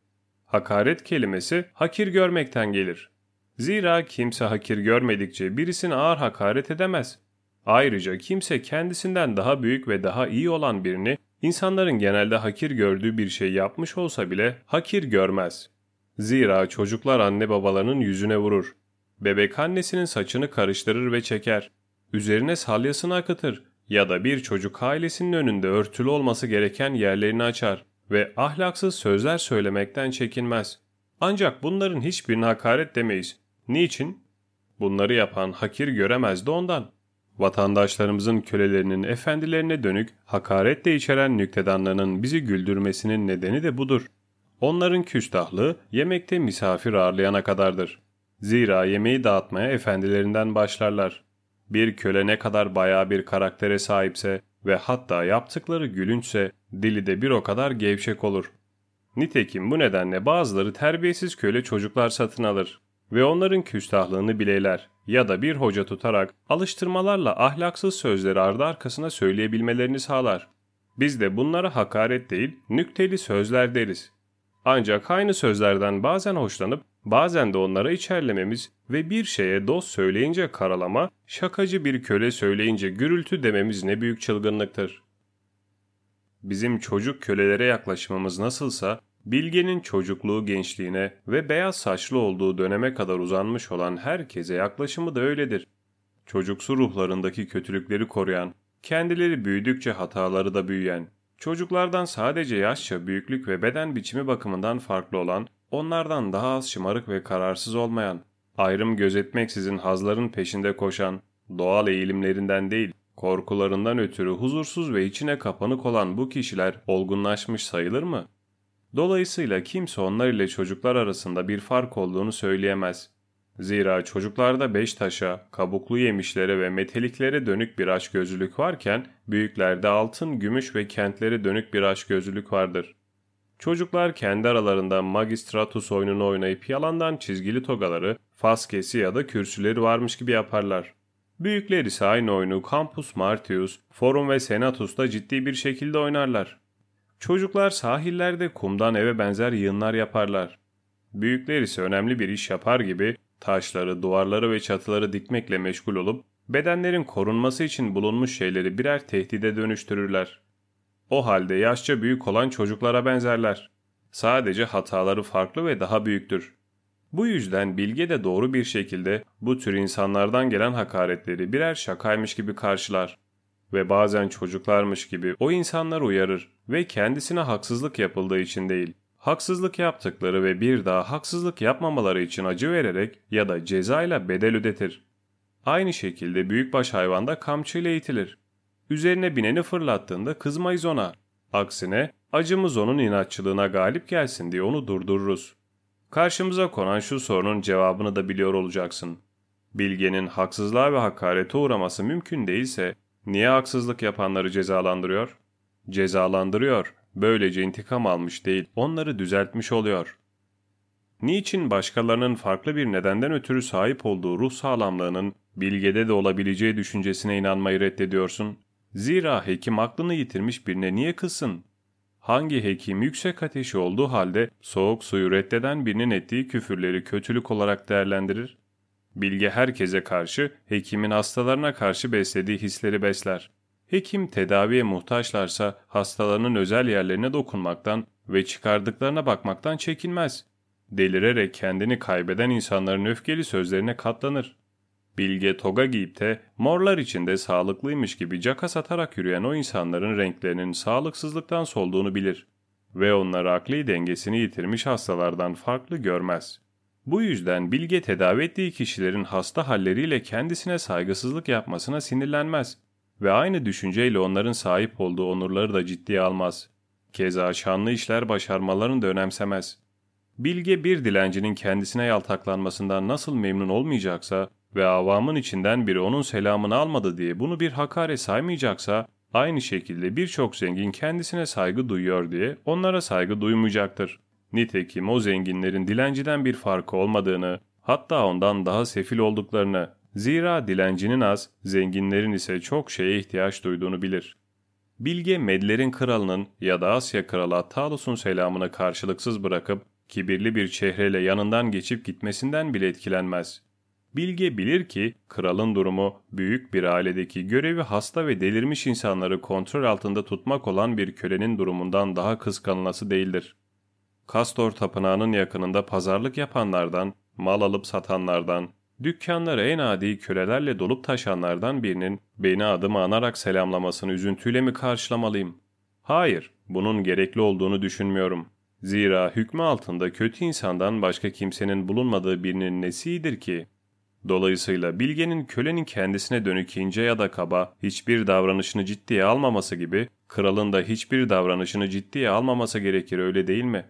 Hakaret kelimesi hakir görmekten gelir. Zira kimse hakir görmedikçe birisini ağır hakaret edemez. Ayrıca kimse kendisinden daha büyük ve daha iyi olan birini insanların genelde hakir gördüğü bir şey yapmış olsa bile hakir görmez. Zira çocuklar anne babalarının yüzüne vurur. Bebek annesinin saçını karıştırır ve çeker üzerine salyasını akıtır ya da bir çocuk ailesinin önünde örtülü olması gereken yerlerini açar ve ahlaksız sözler söylemekten çekinmez. Ancak bunların hiçbirine hakaret demeyiz. Niçin? Bunları yapan hakir göremez de ondan. Vatandaşlarımızın kölelerinin efendilerine dönük hakaret de içeren nüktedanlarının bizi güldürmesinin nedeni de budur. Onların küstahlığı yemekte misafir ağırlayana kadardır. Zira yemeği dağıtmaya efendilerinden başlarlar. Bir köle ne kadar bayağı bir karaktere sahipse ve hatta yaptıkları gülünçse dili de bir o kadar gevşek olur. Nitekim bu nedenle bazıları terbiyesiz köle çocuklar satın alır ve onların küstahlığını bileyler ya da bir hoca tutarak alıştırmalarla ahlaksız sözleri ardı arkasına söyleyebilmelerini sağlar. Biz de bunlara hakaret değil, nükteli sözler deriz. Ancak aynı sözlerden bazen hoşlanıp Bazen de onlara içerlememiz ve bir şeye dost söyleyince karalama, şakacı bir köle söyleyince gürültü dememiz ne büyük çılgınlıktır. Bizim çocuk kölelere yaklaşmamız nasılsa, Bilge'nin çocukluğu gençliğine ve beyaz saçlı olduğu döneme kadar uzanmış olan herkese yaklaşımı da öyledir. Çocuksu ruhlarındaki kötülükleri koruyan, kendileri büyüdükçe hataları da büyüyen, çocuklardan sadece yaşça, büyüklük ve beden biçimi bakımından farklı olan, onlardan daha az şımarık ve kararsız olmayan, ayrım gözetmeksizin hazların peşinde koşan, doğal eğilimlerinden değil, korkularından ötürü huzursuz ve içine kapanık olan bu kişiler olgunlaşmış sayılır mı? Dolayısıyla kimse onlar ile çocuklar arasında bir fark olduğunu söyleyemez. Zira çocuklarda beş taşa, kabuklu yemişlere ve meteliklere dönük bir açgözlülük varken büyüklerde altın, gümüş ve kentlere dönük bir açgözlülük vardır. Çocuklar kendi aralarında magistratus oyununu oynayıp yalandan çizgili togaları, faskesi ya da kürsüleri varmış gibi yaparlar. Büyükler ise aynı oyunu Campus Martius, Forum ve Senatus'ta ciddi bir şekilde oynarlar. Çocuklar sahillerde kumdan eve benzer yığınlar yaparlar. Büyükler ise önemli bir iş yapar gibi taşları, duvarları ve çatıları dikmekle meşgul olup bedenlerin korunması için bulunmuş şeyleri birer tehdide dönüştürürler. O halde yaşça büyük olan çocuklara benzerler. Sadece hataları farklı ve daha büyüktür. Bu yüzden bilge de doğru bir şekilde bu tür insanlardan gelen hakaretleri birer şakaymış gibi karşılar ve bazen çocuklarmış gibi o insanlar uyarır ve kendisine haksızlık yapıldığı için değil, haksızlık yaptıkları ve bir daha haksızlık yapmamaları için acı vererek ya da cezayla bedel ödetir. Aynı şekilde büyükbaş hayvan da kamçıyla eğitilir. Üzerine bineni fırlattığında kızmayız ona. Aksine acımız onun inatçılığına galip gelsin diye onu durdururuz. Karşımıza konan şu sorunun cevabını da biliyor olacaksın. Bilgenin haksızlığa ve hakarete uğraması mümkün değilse niye haksızlık yapanları cezalandırıyor? Cezalandırıyor. Böylece intikam almış değil, onları düzeltmiş oluyor. Niçin başkalarının farklı bir nedenden ötürü sahip olduğu ruh sağlamlığının bilgede de olabileceği düşüncesine inanmayı reddediyorsun? Zira hekim aklını yitirmiş birine niye kızsın? Hangi hekim yüksek ateşi olduğu halde soğuk suyu reddeden birinin ettiği küfürleri kötülük olarak değerlendirir? Bilge herkese karşı, hekimin hastalarına karşı beslediği hisleri besler. Hekim tedaviye muhtaçlarsa hastalarının özel yerlerine dokunmaktan ve çıkardıklarına bakmaktan çekinmez. Delirerek kendini kaybeden insanların öfkeli sözlerine katlanır. Bilge toga giyip de morlar içinde sağlıklıymış gibi caka satarak yürüyen o insanların renklerinin sağlıksızlıktan solduğunu bilir ve onları akli dengesini yitirmiş hastalardan farklı görmez. Bu yüzden Bilge tedavi ettiği kişilerin hasta halleriyle kendisine saygısızlık yapmasına sinirlenmez ve aynı düşünceyle onların sahip olduğu onurları da ciddiye almaz. Keza şanlı işler başarmalarını da önemsemez. Bilge bir dilencinin kendisine yaltaklanmasından nasıl memnun olmayacaksa ve avamın içinden biri onun selamını almadı diye bunu bir hakaret saymayacaksa, aynı şekilde birçok zengin kendisine saygı duyuyor diye onlara saygı duymayacaktır. Nitekim o zenginlerin dilenciden bir farkı olmadığını, hatta ondan daha sefil olduklarını, zira dilencinin az, zenginlerin ise çok şeye ihtiyaç duyduğunu bilir. Bilge Medlerin kralının ya da Asya kralı Attalus'un selamını karşılıksız bırakıp kibirli bir çehreyle yanından geçip gitmesinden bile etkilenmez. Bilge bilir ki kralın durumu büyük bir ailedeki görevi hasta ve delirmiş insanları kontrol altında tutmak olan bir kölenin durumundan daha kıskanılası değildir. Kastor tapınağının yakınında pazarlık yapanlardan, mal alıp satanlardan, dükkanları en adi kölelerle dolup taşanlardan birinin beni adımı anarak selamlamasını üzüntüyle mi karşılamalıyım? Hayır, bunun gerekli olduğunu düşünmüyorum. Zira hükmü altında kötü insandan başka kimsenin bulunmadığı birinin nesidir ki? Dolayısıyla bilgenin kölenin kendisine dönük ince ya da kaba hiçbir davranışını ciddiye almaması gibi kralın da hiçbir davranışını ciddiye almaması gerekir öyle değil mi?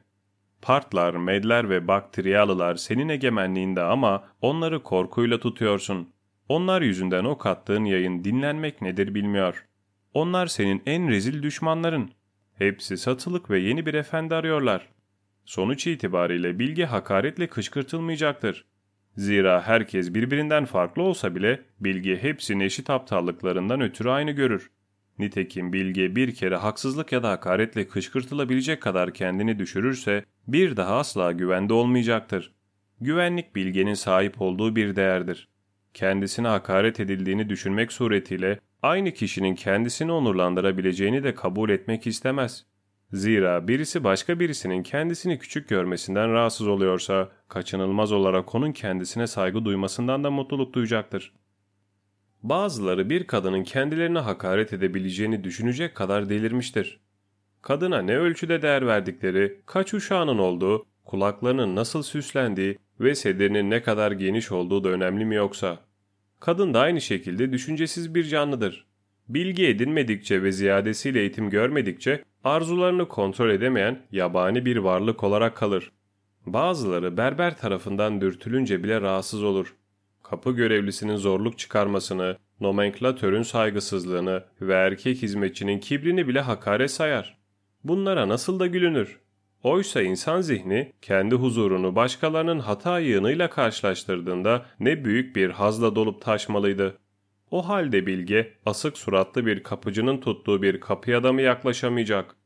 Partlar, medler ve bakteriyalılar senin egemenliğinde ama onları korkuyla tutuyorsun. Onlar yüzünden o kattığın yayın dinlenmek nedir bilmiyor. Onlar senin en rezil düşmanların. Hepsi satılık ve yeni bir efendi arıyorlar. Sonuç itibariyle bilgi hakaretle kışkırtılmayacaktır. Zira herkes birbirinden farklı olsa bile bilgi hepsini eşit aptallıklarından ötürü aynı görür. Nitekim bilge bir kere haksızlık ya da hakaretle kışkırtılabilecek kadar kendini düşürürse bir daha asla güvende olmayacaktır. güvenlik bilgenin sahip olduğu bir değerdir. Kendisine hakaret edildiğini düşünmek suretiyle aynı kişinin kendisini onurlandırabileceğini de kabul etmek istemez. Zira birisi başka birisinin kendisini küçük görmesinden rahatsız oluyorsa, kaçınılmaz olarak onun kendisine saygı duymasından da mutluluk duyacaktır. Bazıları bir kadının kendilerine hakaret edebileceğini düşünecek kadar delirmiştir. Kadına ne ölçüde değer verdikleri, kaç uşağının olduğu, kulaklarının nasıl süslendiği ve sedirinin ne kadar geniş olduğu da önemli mi yoksa? Kadın da aynı şekilde düşüncesiz bir canlıdır. Bilgi edinmedikçe ve ziyadesiyle eğitim görmedikçe arzularını kontrol edemeyen yabani bir varlık olarak kalır. Bazıları berber tarafından dürtülünce bile rahatsız olur. Kapı görevlisinin zorluk çıkarmasını, nomenklatörün saygısızlığını ve erkek hizmetçinin kibrini bile hakaret sayar. Bunlara nasıl da gülünür. Oysa insan zihni kendi huzurunu başkalarının hata yığınıyla karşılaştırdığında ne büyük bir hazla dolup taşmalıydı. O halde bilge asık suratlı bir kapıcının tuttuğu bir kapıya da mı yaklaşamayacak?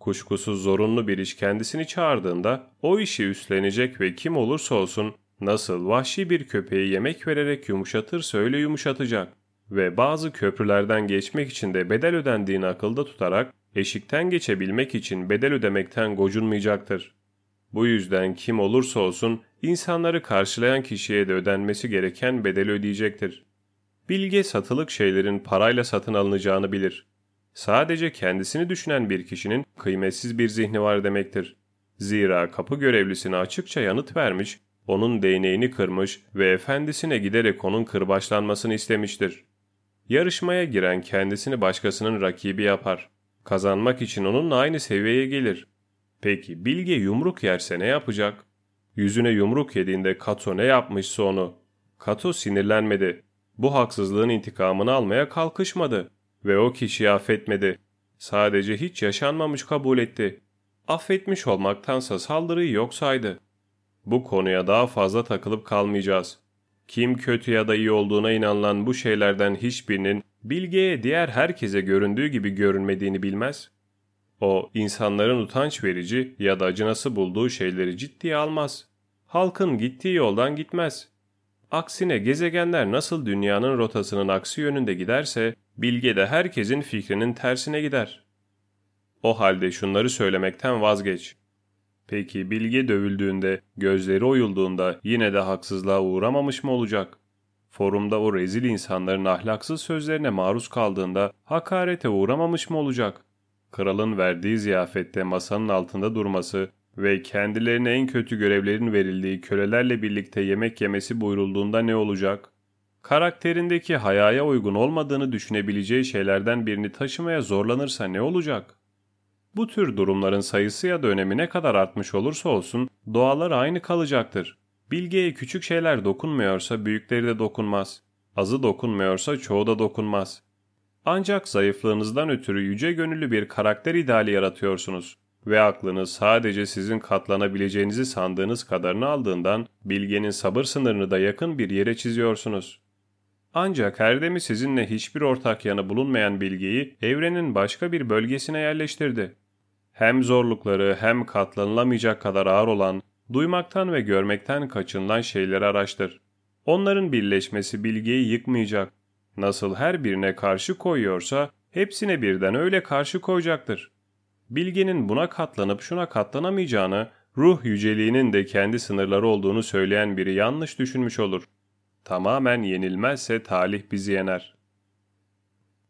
Kuşkusuz zorunlu bir iş kendisini çağırdığında o işi üstlenecek ve kim olursa olsun nasıl vahşi bir köpeği yemek vererek yumuşatırsa öyle yumuşatacak ve bazı köprülerden geçmek için de bedel ödendiğini akılda tutarak eşikten geçebilmek için bedel ödemekten gocunmayacaktır. Bu yüzden kim olursa olsun insanları karşılayan kişiye de ödenmesi gereken bedeli ödeyecektir. Bilge satılık şeylerin parayla satın alınacağını bilir. Sadece kendisini düşünen bir kişinin kıymetsiz bir zihni var demektir. Zira kapı görevlisine açıkça yanıt vermiş, onun değneğini kırmış ve efendisine giderek onun kırbaçlanmasını istemiştir. Yarışmaya giren kendisini başkasının rakibi yapar. Kazanmak için onunla aynı seviyeye gelir. Peki Bilge yumruk yerse ne yapacak? Yüzüne yumruk yediğinde Kato ne yapmışsa onu. Kato sinirlenmedi. Bu haksızlığın intikamını almaya kalkışmadı ve o kişiyi affetmedi. Sadece hiç yaşanmamış kabul etti. Affetmiş olmaktansa saldırıyı yok saydı. Bu konuya daha fazla takılıp kalmayacağız. Kim kötü ya da iyi olduğuna inanılan bu şeylerden hiçbirinin bilgeye diğer herkese göründüğü gibi görünmediğini bilmez. O, insanların utanç verici ya da acınası bulduğu şeyleri ciddiye almaz. Halkın gittiği yoldan gitmez. Aksine gezegenler nasıl dünyanın rotasının aksi yönünde giderse, bilge de herkesin fikrinin tersine gider. O halde şunları söylemekten vazgeç. Peki bilge dövüldüğünde, gözleri oyulduğunda yine de haksızlığa uğramamış mı olacak? Forumda o rezil insanların ahlaksız sözlerine maruz kaldığında hakarete uğramamış mı olacak? Kralın verdiği ziyafette masanın altında durması ve kendilerine en kötü görevlerin verildiği kölelerle birlikte yemek yemesi buyurulduğunda ne olacak? Karakterindeki hayaya uygun olmadığını düşünebileceği şeylerden birini taşımaya zorlanırsa ne olacak? Bu tür durumların sayısı ya da önemi ne kadar artmış olursa olsun doğalar aynı kalacaktır. Bilgeye küçük şeyler dokunmuyorsa büyükleri de dokunmaz. Azı dokunmuyorsa çoğu da dokunmaz. Ancak zayıflığınızdan ötürü yüce gönüllü bir karakter ideali yaratıyorsunuz ve aklınız sadece sizin katlanabileceğinizi sandığınız kadarını aldığından bilgenin sabır sınırını da yakın bir yere çiziyorsunuz. Ancak Erdem'i sizinle hiçbir ortak yanı bulunmayan bilgeyi evrenin başka bir bölgesine yerleştirdi. Hem zorlukları hem katlanılamayacak kadar ağır olan, duymaktan ve görmekten kaçınılan şeyleri araştır. Onların birleşmesi bilgeyi yıkmayacak. Nasıl her birine karşı koyuyorsa hepsine birden öyle karşı koyacaktır. Bilgenin buna katlanıp şuna katlanamayacağını, ruh yüceliğinin de kendi sınırları olduğunu söyleyen biri yanlış düşünmüş olur. Tamamen yenilmezse talih bizi yener.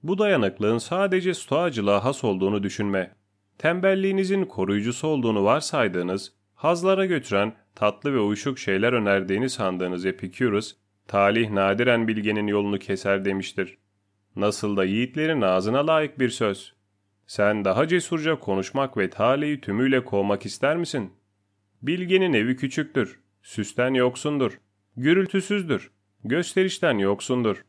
Bu dayanıklığın sadece stoacılığa has olduğunu düşünme. Tembelliğinizin koruyucusu olduğunu varsaydığınız, hazlara götüren tatlı ve uyuşuk şeyler önerdiğini sandığınız Epikürus, talih nadiren bilgenin yolunu keser demiştir. Nasıl da yiğitlerin ağzına layık bir söz. Sen daha cesurca konuşmak ve talihi tümüyle kovmak ister misin? Bilgenin evi küçüktür, süsten yoksundur, gürültüsüzdür, gösterişten yoksundur.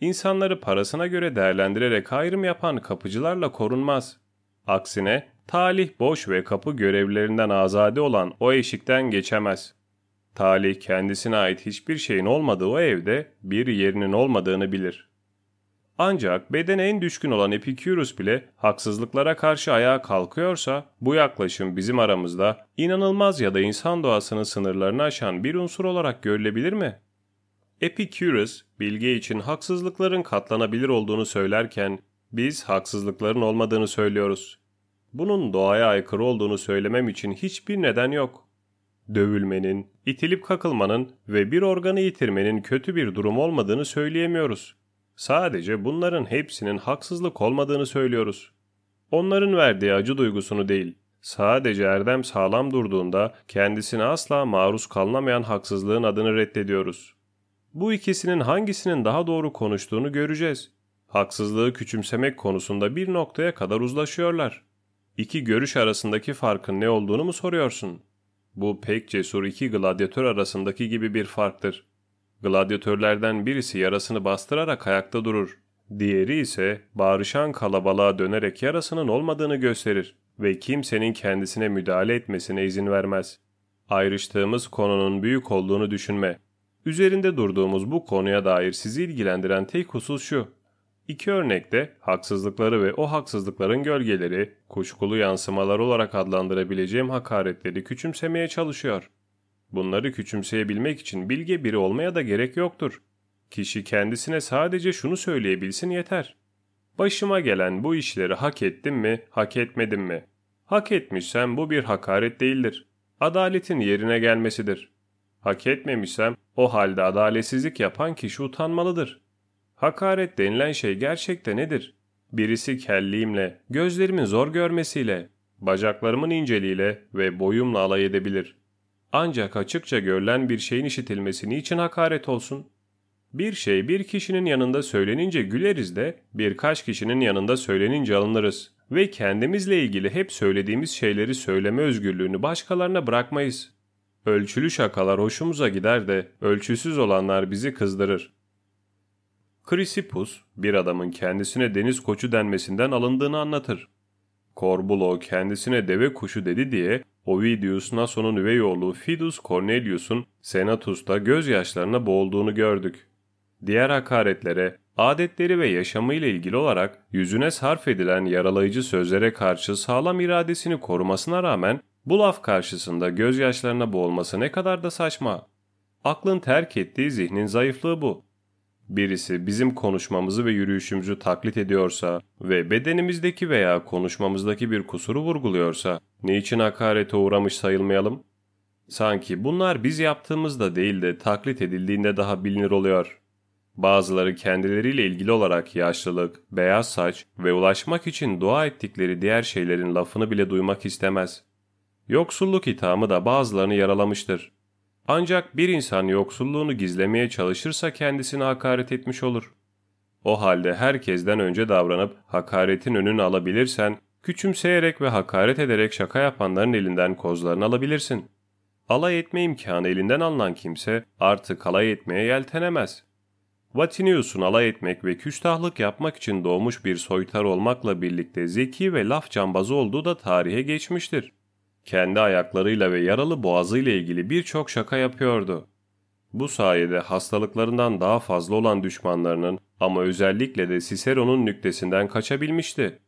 İnsanları parasına göre değerlendirerek ayrım yapan kapıcılarla korunmaz. Aksine talih boş ve kapı görevlilerinden azade olan o eşikten geçemez. Talih kendisine ait hiçbir şeyin olmadığı o evde bir yerinin olmadığını bilir. Ancak bedene en düşkün olan Epikürus bile haksızlıklara karşı ayağa kalkıyorsa bu yaklaşım bizim aramızda inanılmaz ya da insan doğasının sınırlarını aşan bir unsur olarak görülebilir mi? Epikürus, bilge için haksızlıkların katlanabilir olduğunu söylerken biz haksızlıkların olmadığını söylüyoruz. Bunun doğaya aykırı olduğunu söylemem için hiçbir neden yok. Dövülmenin, itilip kakılmanın ve bir organı yitirmenin kötü bir durum olmadığını söyleyemiyoruz. Sadece bunların hepsinin haksızlık olmadığını söylüyoruz. Onların verdiği acı duygusunu değil, sadece erdem sağlam durduğunda kendisine asla maruz kalınamayan haksızlığın adını reddediyoruz. Bu ikisinin hangisinin daha doğru konuştuğunu göreceğiz. Haksızlığı küçümsemek konusunda bir noktaya kadar uzlaşıyorlar. İki görüş arasındaki farkın ne olduğunu mu soruyorsun? Bu pek cesur iki gladyatör arasındaki gibi bir farktır. Gladyatörlerden birisi yarasını bastırarak ayakta durur. Diğeri ise bağırışan kalabalığa dönerek yarasının olmadığını gösterir ve kimsenin kendisine müdahale etmesine izin vermez. Ayrıştığımız konunun büyük olduğunu düşünme. Üzerinde durduğumuz bu konuya dair sizi ilgilendiren tek husus şu. İki örnekte haksızlıkları ve o haksızlıkların gölgeleri, kuşkulu yansımalar olarak adlandırabileceğim hakaretleri küçümsemeye çalışıyor. Bunları küçümseyebilmek için bilge biri olmaya da gerek yoktur. Kişi kendisine sadece şunu söyleyebilsin yeter. Başıma gelen bu işleri hak ettim mi, hak etmedim mi? Hak etmişsem bu bir hakaret değildir. Adaletin yerine gelmesidir. Hak etmemişsem o halde adaletsizlik yapan kişi utanmalıdır. Hakaret denilen şey gerçekte nedir? Birisi kelliğimle, gözlerimin zor görmesiyle, bacaklarımın inceliğiyle ve boyumla alay edebilir. Ancak açıkça görülen bir şeyin işitilmesi niçin hakaret olsun? Bir şey bir kişinin yanında söylenince güleriz de birkaç kişinin yanında söylenince alınırız ve kendimizle ilgili hep söylediğimiz şeyleri söyleme özgürlüğünü başkalarına bırakmayız. Ölçülü şakalar hoşumuza gider de ölçüsüz olanlar bizi kızdırır. Chrysippus, bir adamın kendisine deniz koçu denmesinden alındığını anlatır. Corbulo kendisine deve kuşu dedi diye Ovidius Nason'un üvey oğlu Fidus Cornelius'un Senatus'ta gözyaşlarına boğulduğunu gördük. Diğer hakaretlere, adetleri ve yaşamıyla ilgili olarak yüzüne sarf edilen yaralayıcı sözlere karşı sağlam iradesini korumasına rağmen bu laf karşısında gözyaşlarına boğulması ne kadar da saçma. Aklın terk ettiği zihnin zayıflığı bu. Birisi bizim konuşmamızı ve yürüyüşümüzü taklit ediyorsa ve bedenimizdeki veya konuşmamızdaki bir kusuru vurguluyorsa niçin hakarete uğramış sayılmayalım? Sanki bunlar biz yaptığımızda değil de taklit edildiğinde daha bilinir oluyor. Bazıları kendileriyle ilgili olarak yaşlılık, beyaz saç ve ulaşmak için dua ettikleri diğer şeylerin lafını bile duymak istemez. Yoksulluk ithamı da bazılarını yaralamıştır. Ancak bir insan yoksulluğunu gizlemeye çalışırsa kendisine hakaret etmiş olur. O halde herkesten önce davranıp hakaretin önünü alabilirsen, küçümseyerek ve hakaret ederek şaka yapanların elinden kozlarını alabilirsin. Alay etme imkanı elinden alınan kimse artık alay etmeye yeltenemez. Vatinius'un alay etmek ve küstahlık yapmak için doğmuş bir soytar olmakla birlikte zeki ve laf cambazı olduğu da tarihe geçmiştir. Kendi ayaklarıyla ve yaralı boğazıyla ilgili birçok şaka yapıyordu. Bu sayede hastalıklarından daha fazla olan düşmanlarının ama özellikle de Cicero'nun nüktesinden kaçabilmişti.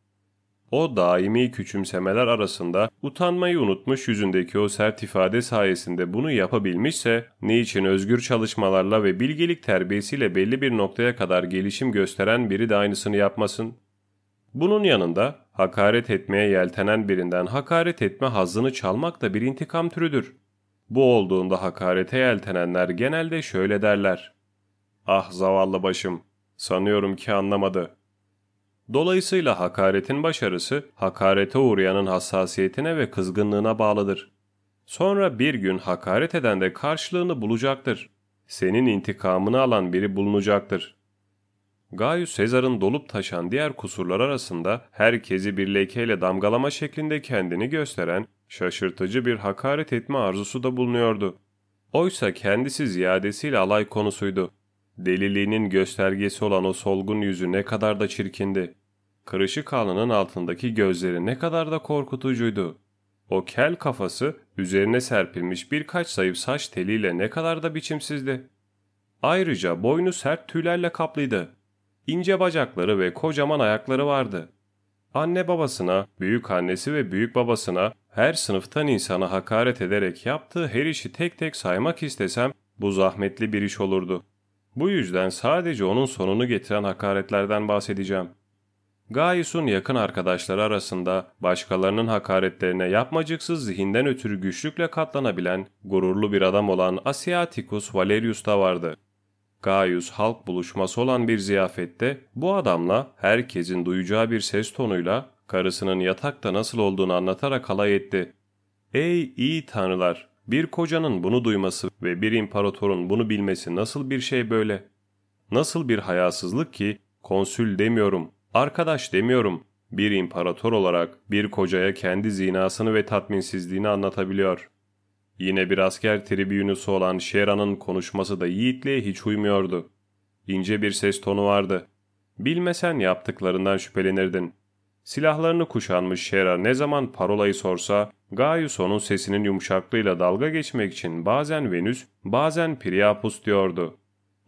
O daimi küçümsemeler arasında utanmayı unutmuş yüzündeki o sert ifade sayesinde bunu yapabilmişse niçin özgür çalışmalarla ve bilgelik terbiyesiyle belli bir noktaya kadar gelişim gösteren biri de aynısını yapmasın? Bunun yanında hakaret etmeye yeltenen birinden hakaret etme hazzını çalmak da bir intikam türüdür. Bu olduğunda hakarete yeltenenler genelde şöyle derler. Ah zavallı başım, sanıyorum ki anlamadı. Dolayısıyla hakaretin başarısı, hakarete uğrayanın hassasiyetine ve kızgınlığına bağlıdır. Sonra bir gün hakaret eden de karşılığını bulacaktır. Senin intikamını alan biri bulunacaktır. Gaius Sezar'ın dolup taşan diğer kusurlar arasında herkesi bir lekeyle damgalama şeklinde kendini gösteren şaşırtıcı bir hakaret etme arzusu da bulunuyordu. Oysa kendisi ziyadesiyle alay konusuydu. Deliliğinin göstergesi olan o solgun yüzü ne kadar da çirkindi. Kırışık alnının altındaki gözleri ne kadar da korkutucuydu. O kel kafası üzerine serpilmiş birkaç zayıf saç teliyle ne kadar da biçimsizdi. Ayrıca boynu sert tüylerle kaplıydı. İnce bacakları ve kocaman ayakları vardı. Anne babasına, büyük annesi ve büyük babasına her sınıftan insana hakaret ederek yaptığı her işi tek tek saymak istesem bu zahmetli bir iş olurdu. Bu yüzden sadece onun sonunu getiren hakaretlerden bahsedeceğim. Gaius'un yakın arkadaşları arasında başkalarının hakaretlerine yapmacıksız zihinden ötürü güçlükle katlanabilen, gururlu bir adam olan Asiaticus Valerius da vardı. Gaius halk buluşması olan bir ziyafette bu adamla herkesin duyacağı bir ses tonuyla karısının yatakta nasıl olduğunu anlatarak alay etti. Ey iyi tanrılar! Bir kocanın bunu duyması ve bir imparatorun bunu bilmesi nasıl bir şey böyle? Nasıl bir hayasızlık ki konsül demiyorum, arkadaş demiyorum, bir imparator olarak bir kocaya kendi zinasını ve tatminsizliğini anlatabiliyor. Yine bir asker tribünüsü olan Şera'nın konuşması da yiğitliğe hiç uymuyordu. İnce bir ses tonu vardı. Bilmesen yaptıklarından şüphelenirdin. Silahlarını kuşanmış Şera ne zaman parolayı sorsa, Gaius onun sesinin yumuşaklığıyla dalga geçmek için bazen Venüs, bazen Priapus diyordu.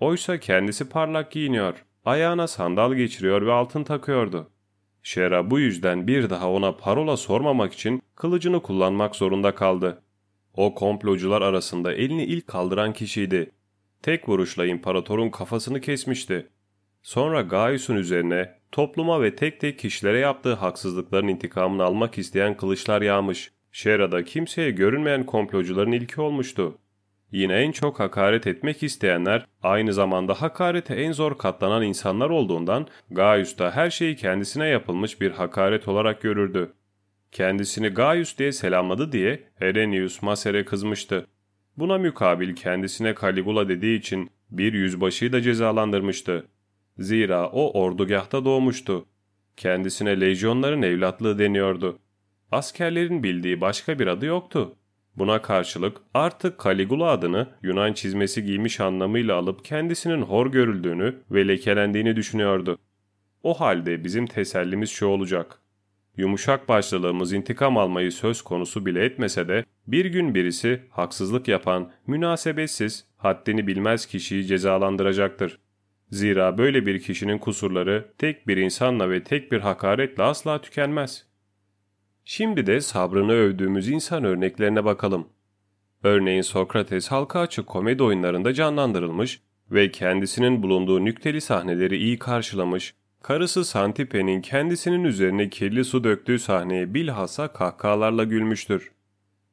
Oysa kendisi parlak giyiniyor, ayağına sandal geçiriyor ve altın takıyordu. Şera bu yüzden bir daha ona parola sormamak için kılıcını kullanmak zorunda kaldı. O komplocular arasında elini ilk kaldıran kişiydi. Tek vuruşla imparatorun kafasını kesmişti. Sonra Gaius'un üzerine topluma ve tek tek kişilere yaptığı haksızlıkların intikamını almak isteyen kılıçlar yağmış. Şera'da kimseye görünmeyen komplocuların ilki olmuştu. Yine en çok hakaret etmek isteyenler aynı zamanda hakarete en zor katlanan insanlar olduğundan Gaius da her şeyi kendisine yapılmış bir hakaret olarak görürdü. Kendisini Gaius diye selamladı diye Herenius Maser'e kızmıştı. Buna mukabil kendisine Caligula dediği için bir yüzbaşıyı da cezalandırmıştı. Zira o ordugahta doğmuştu. Kendisine lejyonların evlatlığı deniyordu. Askerlerin bildiği başka bir adı yoktu. Buna karşılık artık Caligula adını Yunan çizmesi giymiş anlamıyla alıp kendisinin hor görüldüğünü ve lekelendiğini düşünüyordu. O halde bizim tesellimiz şu olacak. Yumuşak başlılığımız intikam almayı söz konusu bile etmese de bir gün birisi haksızlık yapan, münasebetsiz, haddini bilmez kişiyi cezalandıracaktır. Zira böyle bir kişinin kusurları tek bir insanla ve tek bir hakaretle asla tükenmez. Şimdi de sabrını övdüğümüz insan örneklerine bakalım. Örneğin Sokrates halka açık komedi oyunlarında canlandırılmış ve kendisinin bulunduğu nükteli sahneleri iyi karşılamış, karısı Santipe'nin kendisinin üzerine kirli su döktüğü sahneye bilhassa kahkahalarla gülmüştür.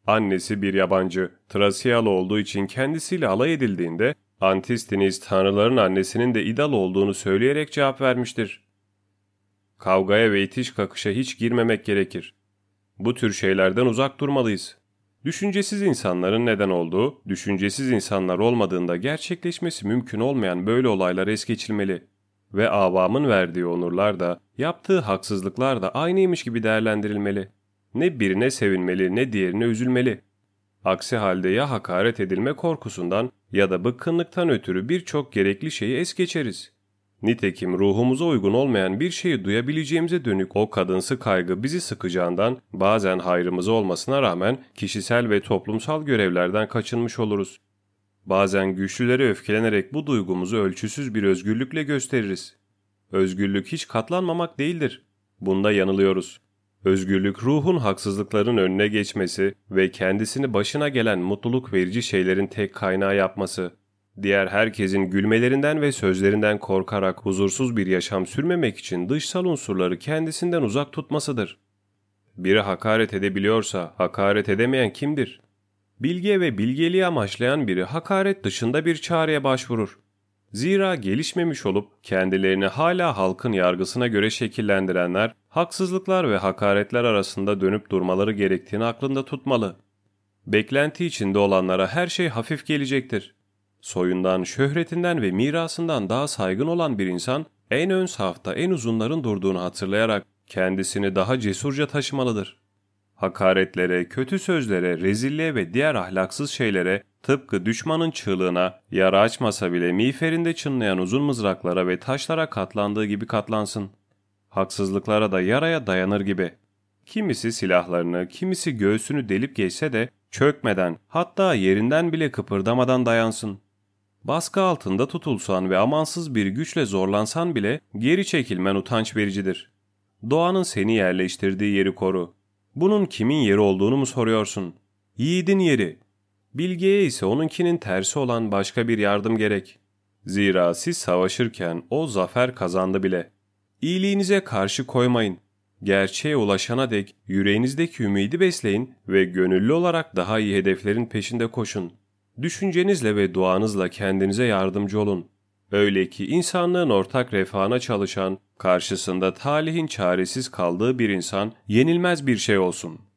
Annesi bir yabancı, Trasyalı olduğu için kendisiyle alay edildiğinde Antistiniz tanrıların annesinin de idal olduğunu söyleyerek cevap vermiştir. Kavgaya ve itiş kakışa hiç girmemek gerekir. Bu tür şeylerden uzak durmalıyız. Düşüncesiz insanların neden olduğu, düşüncesiz insanlar olmadığında gerçekleşmesi mümkün olmayan böyle olaylar es geçilmeli. Ve avamın verdiği onurlar da, yaptığı haksızlıklar da aynıymış gibi değerlendirilmeli. Ne birine sevinmeli ne diğerine üzülmeli. Aksi halde ya hakaret edilme korkusundan ya da bıkkınlıktan ötürü birçok gerekli şeyi es geçeriz. Nitekim ruhumuza uygun olmayan bir şeyi duyabileceğimize dönük o kadınsı kaygı bizi sıkacağından bazen hayrımıza olmasına rağmen kişisel ve toplumsal görevlerden kaçınmış oluruz. Bazen güçlülere öfkelenerek bu duygumuzu ölçüsüz bir özgürlükle gösteririz. Özgürlük hiç katlanmamak değildir. Bunda yanılıyoruz. Özgürlük ruhun haksızlıkların önüne geçmesi ve kendisini başına gelen mutluluk verici şeylerin tek kaynağı yapması. Diğer herkesin gülmelerinden ve sözlerinden korkarak huzursuz bir yaşam sürmemek için dışsal unsurları kendisinden uzak tutmasıdır. Biri hakaret edebiliyorsa hakaret edemeyen kimdir? Bilge ve bilgeliği amaçlayan biri hakaret dışında bir çareye başvurur. Zira gelişmemiş olup kendilerini hala halkın yargısına göre şekillendirenler, haksızlıklar ve hakaretler arasında dönüp durmaları gerektiğini aklında tutmalı. Beklenti içinde olanlara her şey hafif gelecektir. Soyundan, şöhretinden ve mirasından daha saygın olan bir insan, en ön safta en uzunların durduğunu hatırlayarak kendisini daha cesurca taşımalıdır. Hakaretlere, kötü sözlere, rezilliğe ve diğer ahlaksız şeylere tıpkı düşmanın çığlığına, yara açmasa bile miğferinde çınlayan uzun mızraklara ve taşlara katlandığı gibi katlansın. Haksızlıklara da yaraya dayanır gibi. Kimisi silahlarını, kimisi göğsünü delip geçse de çökmeden, hatta yerinden bile kıpırdamadan dayansın. Baskı altında tutulsan ve amansız bir güçle zorlansan bile geri çekilmen utanç vericidir. Doğanın seni yerleştirdiği yeri koru. Bunun kimin yeri olduğunu mu soruyorsun? Yiğidin yeri. Bilgeye ise onunkinin tersi olan başka bir yardım gerek. Zira siz savaşırken o zafer kazandı bile. İyiliğinize karşı koymayın. Gerçeğe ulaşana dek yüreğinizdeki ümidi besleyin ve gönüllü olarak daha iyi hedeflerin peşinde koşun. Düşüncenizle ve duanızla kendinize yardımcı olun. Öyle ki insanlığın ortak refahına çalışan, karşısında talihin çaresiz kaldığı bir insan yenilmez bir şey olsun.''